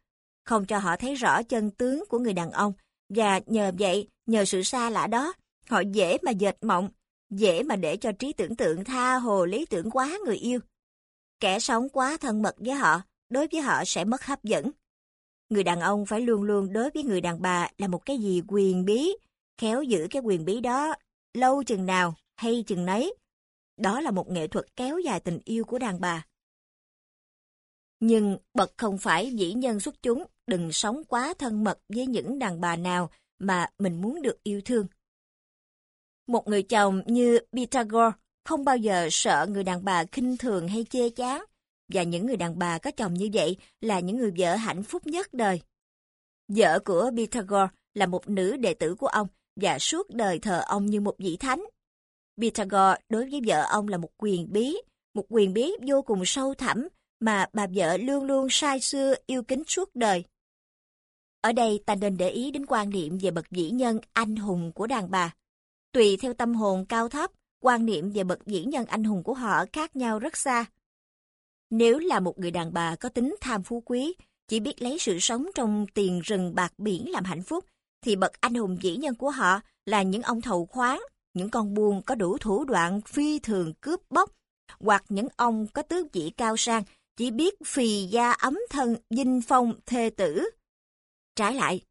không cho họ thấy rõ chân tướng của người đàn ông, và nhờ vậy, nhờ sự xa lạ đó, họ dễ mà dệt mộng, dễ mà để cho trí tưởng tượng tha hồ lý tưởng quá người yêu. Kẻ sống quá thân mật với họ, đối với họ sẽ mất hấp dẫn. Người đàn ông phải luôn luôn đối với người đàn bà là một cái gì quyền bí, khéo giữ cái quyền bí đó lâu chừng nào hay chừng nấy. Đó là một nghệ thuật kéo dài tình yêu của đàn bà. Nhưng bậc không phải dĩ nhân xuất chúng, đừng sống quá thân mật với những đàn bà nào mà mình muốn được yêu thương. Một người chồng như Pythagore không bao giờ sợ người đàn bà khinh thường hay chê chán, và những người đàn bà có chồng như vậy là những người vợ hạnh phúc nhất đời. Vợ của Pythagore là một nữ đệ tử của ông và suốt đời thờ ông như một vị thánh. Pythagore đối với vợ ông là một quyền bí, một quyền bí vô cùng sâu thẳm mà bà vợ luôn luôn sai xưa yêu kính suốt đời. Ở đây ta nên để ý đến quan niệm về bậc vĩ nhân anh hùng của đàn bà. Tùy theo tâm hồn cao thấp, quan niệm về bậc diễn nhân anh hùng của họ khác nhau rất xa. Nếu là một người đàn bà có tính tham phú quý, chỉ biết lấy sự sống trong tiền rừng bạc biển làm hạnh phúc, thì bậc anh hùng dĩ nhân của họ là những ông thầu khoáng, những con buôn có đủ thủ đoạn phi thường cướp bóc, hoặc những ông có tước vị cao sang, chỉ biết phì da ấm thân, dinh phong, thê tử. Trái lại,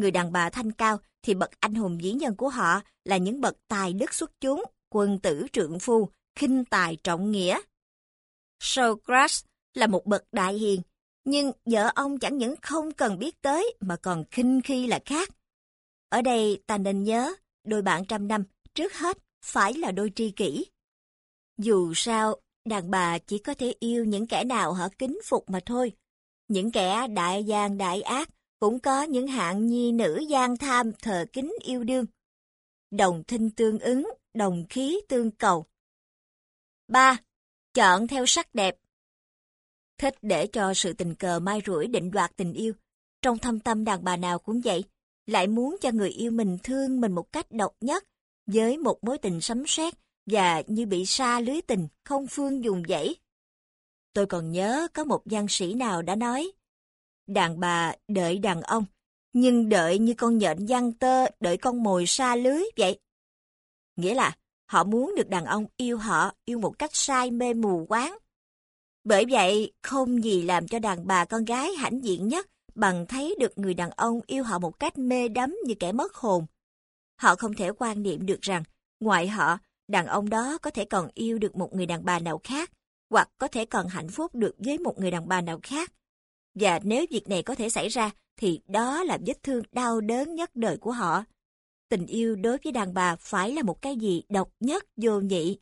người đàn bà thanh cao thì bậc anh hùng dĩ nhân của họ là những bậc tài đức xuất chúng, quân tử trượng phu, khinh tài trọng nghĩa. Socrates là một bậc đại hiền, nhưng vợ ông chẳng những không cần biết tới mà còn khinh khi là khác. Ở đây ta nên nhớ, đôi bạn trăm năm, trước hết phải là đôi tri kỷ. Dù sao, đàn bà chỉ có thể yêu những kẻ nào họ kính phục mà thôi. Những kẻ đại gian đại ác cũng có những hạng nhi nữ gian tham thờ kính yêu đương. Đồng thinh tương ứng, đồng khí tương cầu. 3. Chọn theo sắc đẹp. Thích để cho sự tình cờ mai rủi định đoạt tình yêu. Trong thâm tâm đàn bà nào cũng vậy, lại muốn cho người yêu mình thương mình một cách độc nhất, với một mối tình sấm sét và như bị sa lưới tình, không phương dùng dãy. Tôi còn nhớ có một văn sĩ nào đã nói, đàn bà đợi đàn ông, nhưng đợi như con nhện văn tơ đợi con mồi xa lưới vậy. Nghĩa là họ muốn được đàn ông yêu họ, yêu một cách sai mê mù quáng. Bởi vậy, không gì làm cho đàn bà con gái hãnh diện nhất bằng thấy được người đàn ông yêu họ một cách mê đắm như kẻ mất hồn. Họ không thể quan niệm được rằng, ngoài họ, đàn ông đó có thể còn yêu được một người đàn bà nào khác, hoặc có thể còn hạnh phúc được với một người đàn bà nào khác. Và nếu việc này có thể xảy ra, thì đó là vết thương đau đớn nhất đời của họ. Tình yêu đối với đàn bà phải là một cái gì độc nhất vô nhị.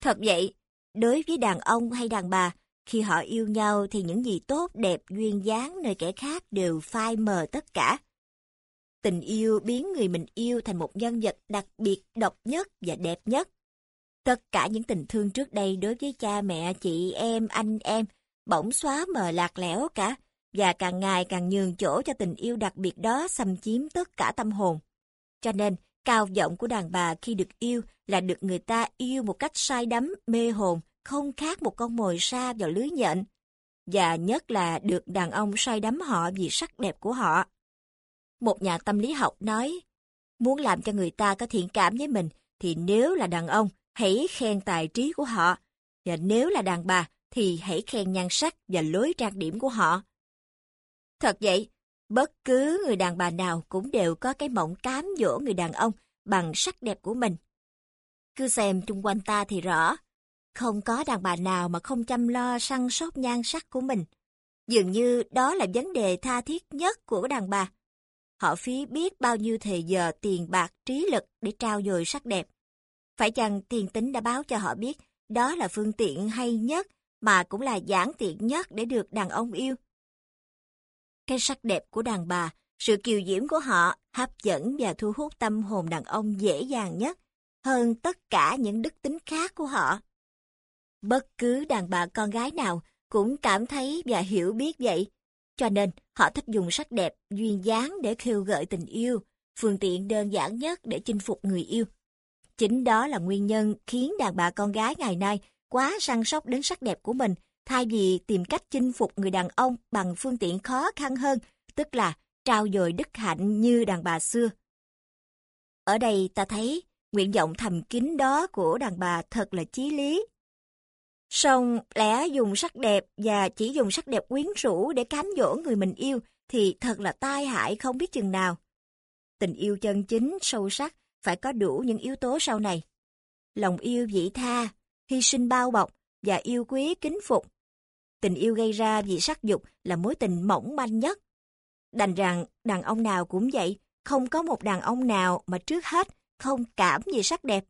Thật vậy, đối với đàn ông hay đàn bà, khi họ yêu nhau thì những gì tốt đẹp duyên dáng nơi kẻ khác đều phai mờ tất cả. Tình yêu biến người mình yêu thành một nhân vật đặc biệt độc nhất và đẹp nhất. Tất cả những tình thương trước đây đối với cha mẹ, chị em, anh em bỗng xóa mờ lạc lẽo cả và càng ngày càng nhường chỗ cho tình yêu đặc biệt đó xâm chiếm tất cả tâm hồn. Cho nên, cao vọng của đàn bà khi được yêu là được người ta yêu một cách say đắm, mê hồn, không khác một con mồi sa vào lưới nhện. Và nhất là được đàn ông say đắm họ vì sắc đẹp của họ. Một nhà tâm lý học nói, Muốn làm cho người ta có thiện cảm với mình, thì nếu là đàn ông, hãy khen tài trí của họ. Và nếu là đàn bà, thì hãy khen nhan sắc và lối trang điểm của họ. Thật vậy, bất cứ người đàn bà nào cũng đều có cái mộng cám dỗ người đàn ông bằng sắc đẹp của mình. Cứ xem chung quanh ta thì rõ, không có đàn bà nào mà không chăm lo săn sóc nhan sắc của mình. Dường như đó là vấn đề tha thiết nhất của đàn bà. Họ phí biết bao nhiêu thời giờ, tiền bạc, trí lực để trao dồi sắc đẹp. Phải chăng tiền tính đã báo cho họ biết đó là phương tiện hay nhất mà cũng là giản tiện nhất để được đàn ông yêu. Cái sắc đẹp của đàn bà, sự kiều diễm của họ hấp dẫn và thu hút tâm hồn đàn ông dễ dàng nhất hơn tất cả những đức tính khác của họ. Bất cứ đàn bà con gái nào cũng cảm thấy và hiểu biết vậy, cho nên họ thích dùng sắc đẹp duyên dáng để khiêu gợi tình yêu, phương tiện đơn giản nhất để chinh phục người yêu. Chính đó là nguyên nhân khiến đàn bà con gái ngày nay quá săn sóc đến sắc đẹp của mình, thay vì tìm cách chinh phục người đàn ông bằng phương tiện khó khăn hơn, tức là trao dồi đức hạnh như đàn bà xưa. Ở đây ta thấy nguyện vọng thầm kín đó của đàn bà thật là chí lý. Song lẽ dùng sắc đẹp và chỉ dùng sắc đẹp quyến rũ để cám dỗ người mình yêu thì thật là tai hại không biết chừng nào. Tình yêu chân chính, sâu sắc phải có đủ những yếu tố sau này. Lòng yêu dị tha, hy sinh bao bọc và yêu quý kính phục. Tình yêu gây ra vì sắc dục là mối tình mỏng manh nhất. Đành rằng đàn ông nào cũng vậy, không có một đàn ông nào mà trước hết không cảm vì sắc đẹp.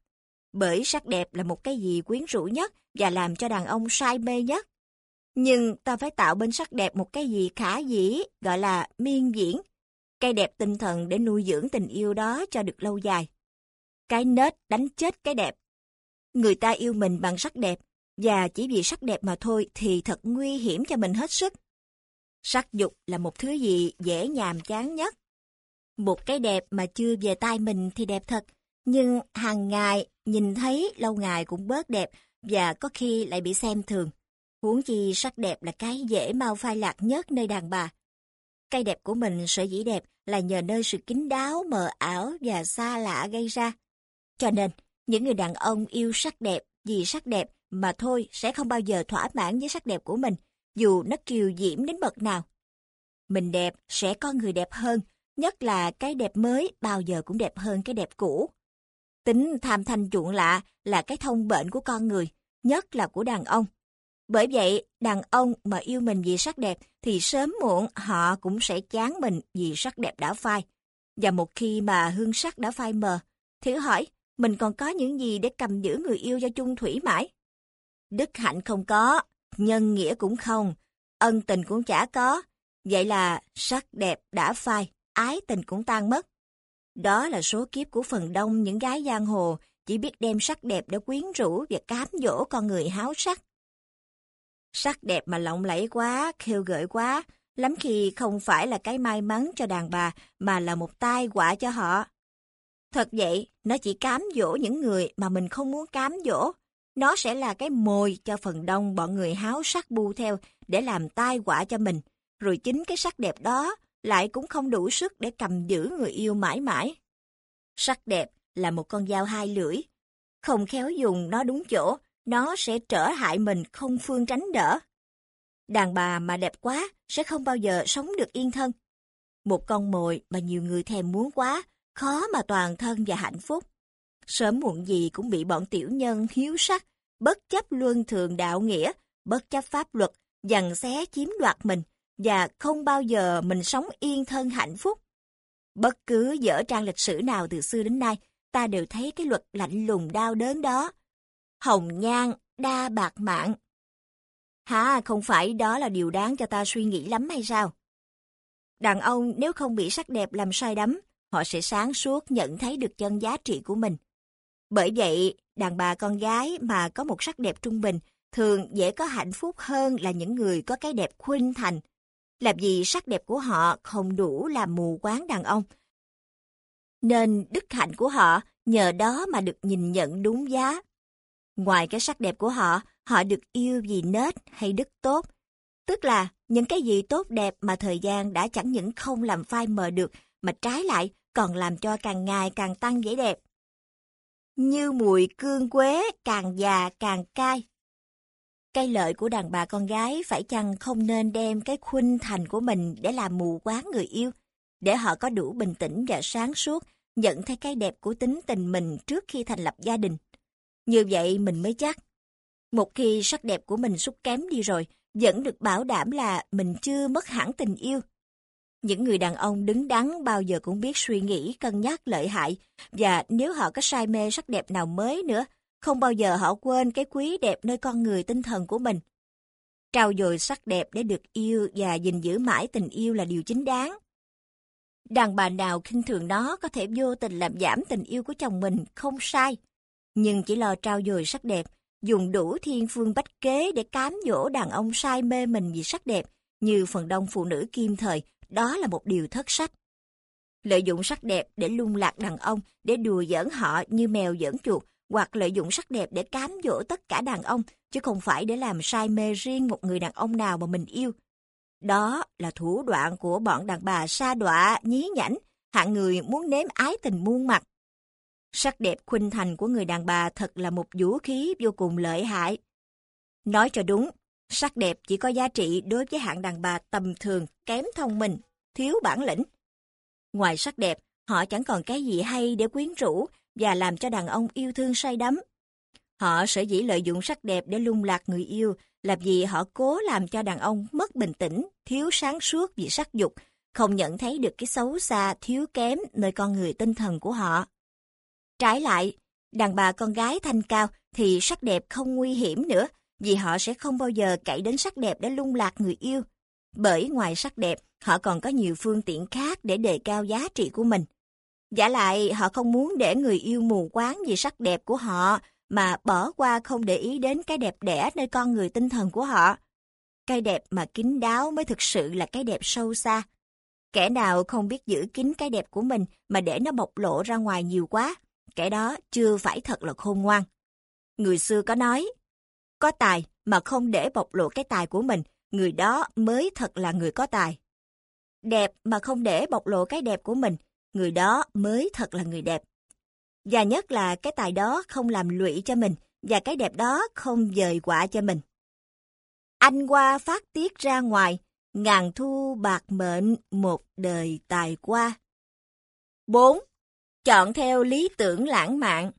Bởi sắc đẹp là một cái gì quyến rũ nhất và làm cho đàn ông say mê nhất. Nhưng ta phải tạo bên sắc đẹp một cái gì khả dĩ, gọi là miên diễn. cái đẹp tinh thần để nuôi dưỡng tình yêu đó cho được lâu dài. Cái nết đánh chết cái đẹp. Người ta yêu mình bằng sắc đẹp, và chỉ vì sắc đẹp mà thôi thì thật nguy hiểm cho mình hết sức. Sắc dục là một thứ gì dễ nhàm chán nhất. Một cái đẹp mà chưa về tay mình thì đẹp thật, nhưng hàng ngày nhìn thấy lâu ngày cũng bớt đẹp và có khi lại bị xem thường. Huống chi sắc đẹp là cái dễ mau phai lạc nhất nơi đàn bà. Cái đẹp của mình sở dĩ đẹp là nhờ nơi sự kín đáo, mờ ảo và xa lạ gây ra. Cho nên, những người đàn ông yêu sắc đẹp vì sắc đẹp mà thôi sẽ không bao giờ thỏa mãn với sắc đẹp của mình, dù nó kiều diễm đến bậc nào. Mình đẹp sẽ có người đẹp hơn, nhất là cái đẹp mới bao giờ cũng đẹp hơn cái đẹp cũ. Tính tham thanh chuộng lạ là cái thông bệnh của con người, nhất là của đàn ông. Bởi vậy, đàn ông mà yêu mình vì sắc đẹp thì sớm muộn họ cũng sẽ chán mình vì sắc đẹp đã phai. Và một khi mà hương sắc đã phai mờ, thử hỏi mình còn có những gì để cầm giữ người yêu cho chung thủy mãi? Đức hạnh không có, nhân nghĩa cũng không, ân tình cũng chả có. Vậy là sắc đẹp đã phai, ái tình cũng tan mất. Đó là số kiếp của phần đông những gái giang hồ chỉ biết đem sắc đẹp để quyến rũ và cám dỗ con người háo sắc. Sắc đẹp mà lộng lẫy quá, khiêu gợi quá, lắm khi không phải là cái may mắn cho đàn bà mà là một tai họa cho họ. Thật vậy, nó chỉ cám dỗ những người mà mình không muốn cám dỗ. Nó sẽ là cái mồi cho phần đông bọn người háo sắc bu theo để làm tai họa cho mình. Rồi chính cái sắc đẹp đó lại cũng không đủ sức để cầm giữ người yêu mãi mãi. Sắc đẹp là một con dao hai lưỡi. Không khéo dùng nó đúng chỗ, nó sẽ trở hại mình không phương tránh đỡ. Đàn bà mà đẹp quá sẽ không bao giờ sống được yên thân. Một con mồi mà nhiều người thèm muốn quá, khó mà toàn thân và hạnh phúc. Sớm muộn gì cũng bị bọn tiểu nhân hiếu sắc, bất chấp luân thường đạo nghĩa, bất chấp pháp luật, dằn xé chiếm đoạt mình, và không bao giờ mình sống yên thân hạnh phúc. Bất cứ dở trang lịch sử nào từ xưa đến nay, ta đều thấy cái luật lạnh lùng đau đớn đó. Hồng nhan, đa bạc mạng. Hả, không phải đó là điều đáng cho ta suy nghĩ lắm hay sao? Đàn ông nếu không bị sắc đẹp làm sai đắm, họ sẽ sáng suốt nhận thấy được chân giá trị của mình. Bởi vậy, đàn bà con gái mà có một sắc đẹp trung bình thường dễ có hạnh phúc hơn là những người có cái đẹp khuynh thành, làm gì sắc đẹp của họ không đủ làm mù quáng đàn ông. Nên đức hạnh của họ nhờ đó mà được nhìn nhận đúng giá. Ngoài cái sắc đẹp của họ, họ được yêu vì nết hay đức tốt. Tức là những cái gì tốt đẹp mà thời gian đã chẳng những không làm phai mờ được, mà trái lại còn làm cho càng ngày càng tăng vẻ đẹp. Như mùi cương quế càng già càng cay. Cây lợi của đàn bà con gái phải chăng không nên đem cái khuynh thành của mình để làm mù quáng người yêu, để họ có đủ bình tĩnh và sáng suốt, nhận thấy cái đẹp của tính tình mình trước khi thành lập gia đình. Như vậy mình mới chắc. Một khi sắc đẹp của mình sút kém đi rồi, vẫn được bảo đảm là mình chưa mất hẳn tình yêu. Những người đàn ông đứng đắn bao giờ cũng biết suy nghĩ, cân nhắc lợi hại, và nếu họ có say mê sắc đẹp nào mới nữa, không bao giờ họ quên cái quý đẹp nơi con người tinh thần của mình. Trao dồi sắc đẹp để được yêu và gìn giữ mãi tình yêu là điều chính đáng. Đàn bà nào khinh thường nó có thể vô tình làm giảm tình yêu của chồng mình, không sai. Nhưng chỉ lo trao dồi sắc đẹp, dùng đủ thiên phương bách kế để cám dỗ đàn ông say mê mình vì sắc đẹp, như phần đông phụ nữ kim thời, đó là một điều thất sách. Lợi dụng sắc đẹp để lung lạc đàn ông, để đùa giỡn họ như mèo giỡn chuột, hoặc lợi dụng sắc đẹp để cám dỗ tất cả đàn ông, chứ không phải để làm say mê riêng một người đàn ông nào mà mình yêu. Đó là thủ đoạn của bọn đàn bà sa đọa, nhí nhảnh, hạng người muốn nếm ái tình muôn mặt. Sắc đẹp khuynh thành của người đàn bà thật là một vũ khí vô cùng lợi hại. Nói cho đúng, sắc đẹp chỉ có giá trị đối với hạng đàn bà tầm thường, kém thông minh, thiếu bản lĩnh. Ngoài sắc đẹp, họ chẳng còn cái gì hay để quyến rũ và làm cho đàn ông yêu thương say đắm. Họ sở dĩ lợi dụng sắc đẹp để lung lạc người yêu là vì họ cố làm cho đàn ông mất bình tĩnh, thiếu sáng suốt vì sắc dục, không nhận thấy được cái xấu xa, thiếu kém nơi con người tinh thần của họ. Trái lại, đàn bà con gái thanh cao thì sắc đẹp không nguy hiểm nữa vì họ sẽ không bao giờ cậy đến sắc đẹp để lung lạc người yêu. Bởi ngoài sắc đẹp, họ còn có nhiều phương tiện khác để đề cao giá trị của mình. Giả lại, họ không muốn để người yêu mù quáng vì sắc đẹp của họ mà bỏ qua không để ý đến cái đẹp đẽ nơi con người tinh thần của họ. Cái đẹp mà kín đáo mới thực sự là cái đẹp sâu xa. Kẻ nào không biết giữ kín cái đẹp của mình mà để nó bộc lộ ra ngoài nhiều quá, kẻ đó chưa phải thật là khôn ngoan. Người xưa có nói, có tài mà không để bộc lộ cái tài của mình, người đó mới thật là người có tài. Đẹp mà không để bộc lộ cái đẹp của mình, người đó mới thật là người đẹp. Và nhất là cái tài đó không làm lụy cho mình, và cái đẹp đó không dời quả cho mình. Anh qua phát tiết ra ngoài, ngàn thu bạc mệnh một đời tài qua. 4. Chọn theo lý tưởng lãng mạn.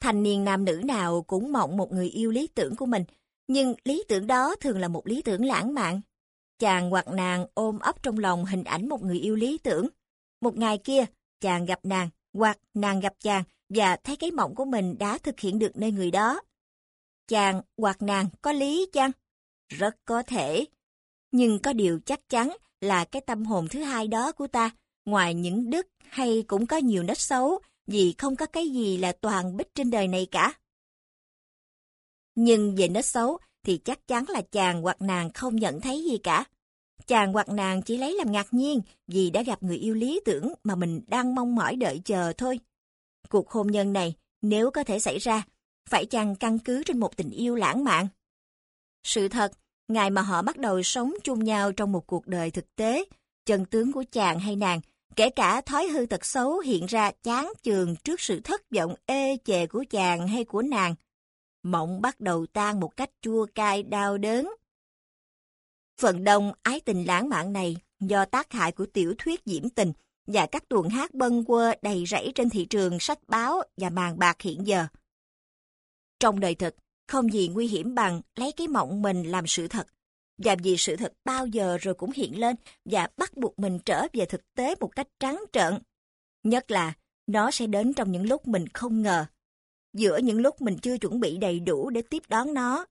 Thanh niên nam nữ nào cũng mộng một người yêu lý tưởng của mình, nhưng lý tưởng đó thường là một lý tưởng lãng mạn. Chàng hoặc nàng ôm ấp trong lòng hình ảnh một người yêu lý tưởng. Một ngày kia, chàng gặp nàng, hoặc nàng gặp chàng và thấy cái mộng của mình đã thực hiện được nơi người đó. Chàng hoặc nàng có lý chăng? Rất có thể. Nhưng có điều chắc chắn là cái tâm hồn thứ hai đó của ta, ngoài những đức hay cũng có nhiều nét xấu, vì không có cái gì là toàn bích trên đời này cả. Nhưng về nó xấu thì chắc chắn là chàng hoặc nàng không nhận thấy gì cả. Chàng hoặc nàng chỉ lấy làm ngạc nhiên vì đã gặp người yêu lý tưởng mà mình đang mong mỏi đợi chờ thôi. Cuộc hôn nhân này, nếu có thể xảy ra, phải chăng căn cứ trên một tình yêu lãng mạn? Sự thật, ngày mà họ bắt đầu sống chung nhau trong một cuộc đời thực tế, chân tướng của chàng hay nàng, kể cả thói hư tật xấu hiện ra chán chường trước sự thất vọng ê chề của chàng hay của nàng. Mộng bắt đầu tan một cách chua cay đau đớn. Phần đông ái tình lãng mạn này do tác hại của tiểu thuyết diễm tình và các tuồng hát bâng quơ đầy rẫy trên thị trường sách báo và màn bạc hiện giờ. Trong đời thực, không gì nguy hiểm bằng lấy cái mộng mình làm sự thật. Và vì sự thật bao giờ rồi cũng hiện lên và bắt buộc mình trở về thực tế một cách trắng trợn. Nhất là, nó sẽ đến trong những lúc mình không ngờ. Giữa những lúc mình chưa chuẩn bị đầy đủ để tiếp đón nó.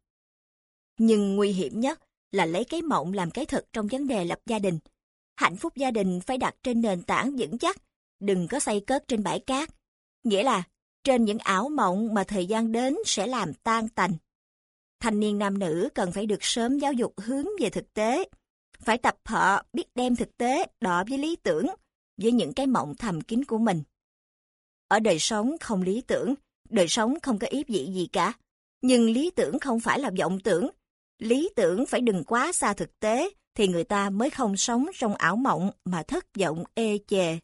Nhưng nguy hiểm nhất là lấy cái mộng làm cái thực trong vấn đề lập gia đình. Hạnh phúc gia đình phải đặt trên nền tảng vững chắc, đừng có xây cất trên bãi cát. Nghĩa là, trên những ảo mộng mà thời gian đến sẽ làm tan tành. Thanh niên nam nữ cần phải được sớm giáo dục hướng về thực tế. Phải tập họ biết đem thực tế đọ với lý tưởng, với những cái mộng thầm kín của mình. Ở đời sống không lý tưởng, đời sống không có ý vị gì cả. Nhưng lý tưởng không phải là vọng tưởng, Lý tưởng phải đừng quá xa thực tế thì người ta mới không sống trong ảo mộng mà thất vọng ê chề.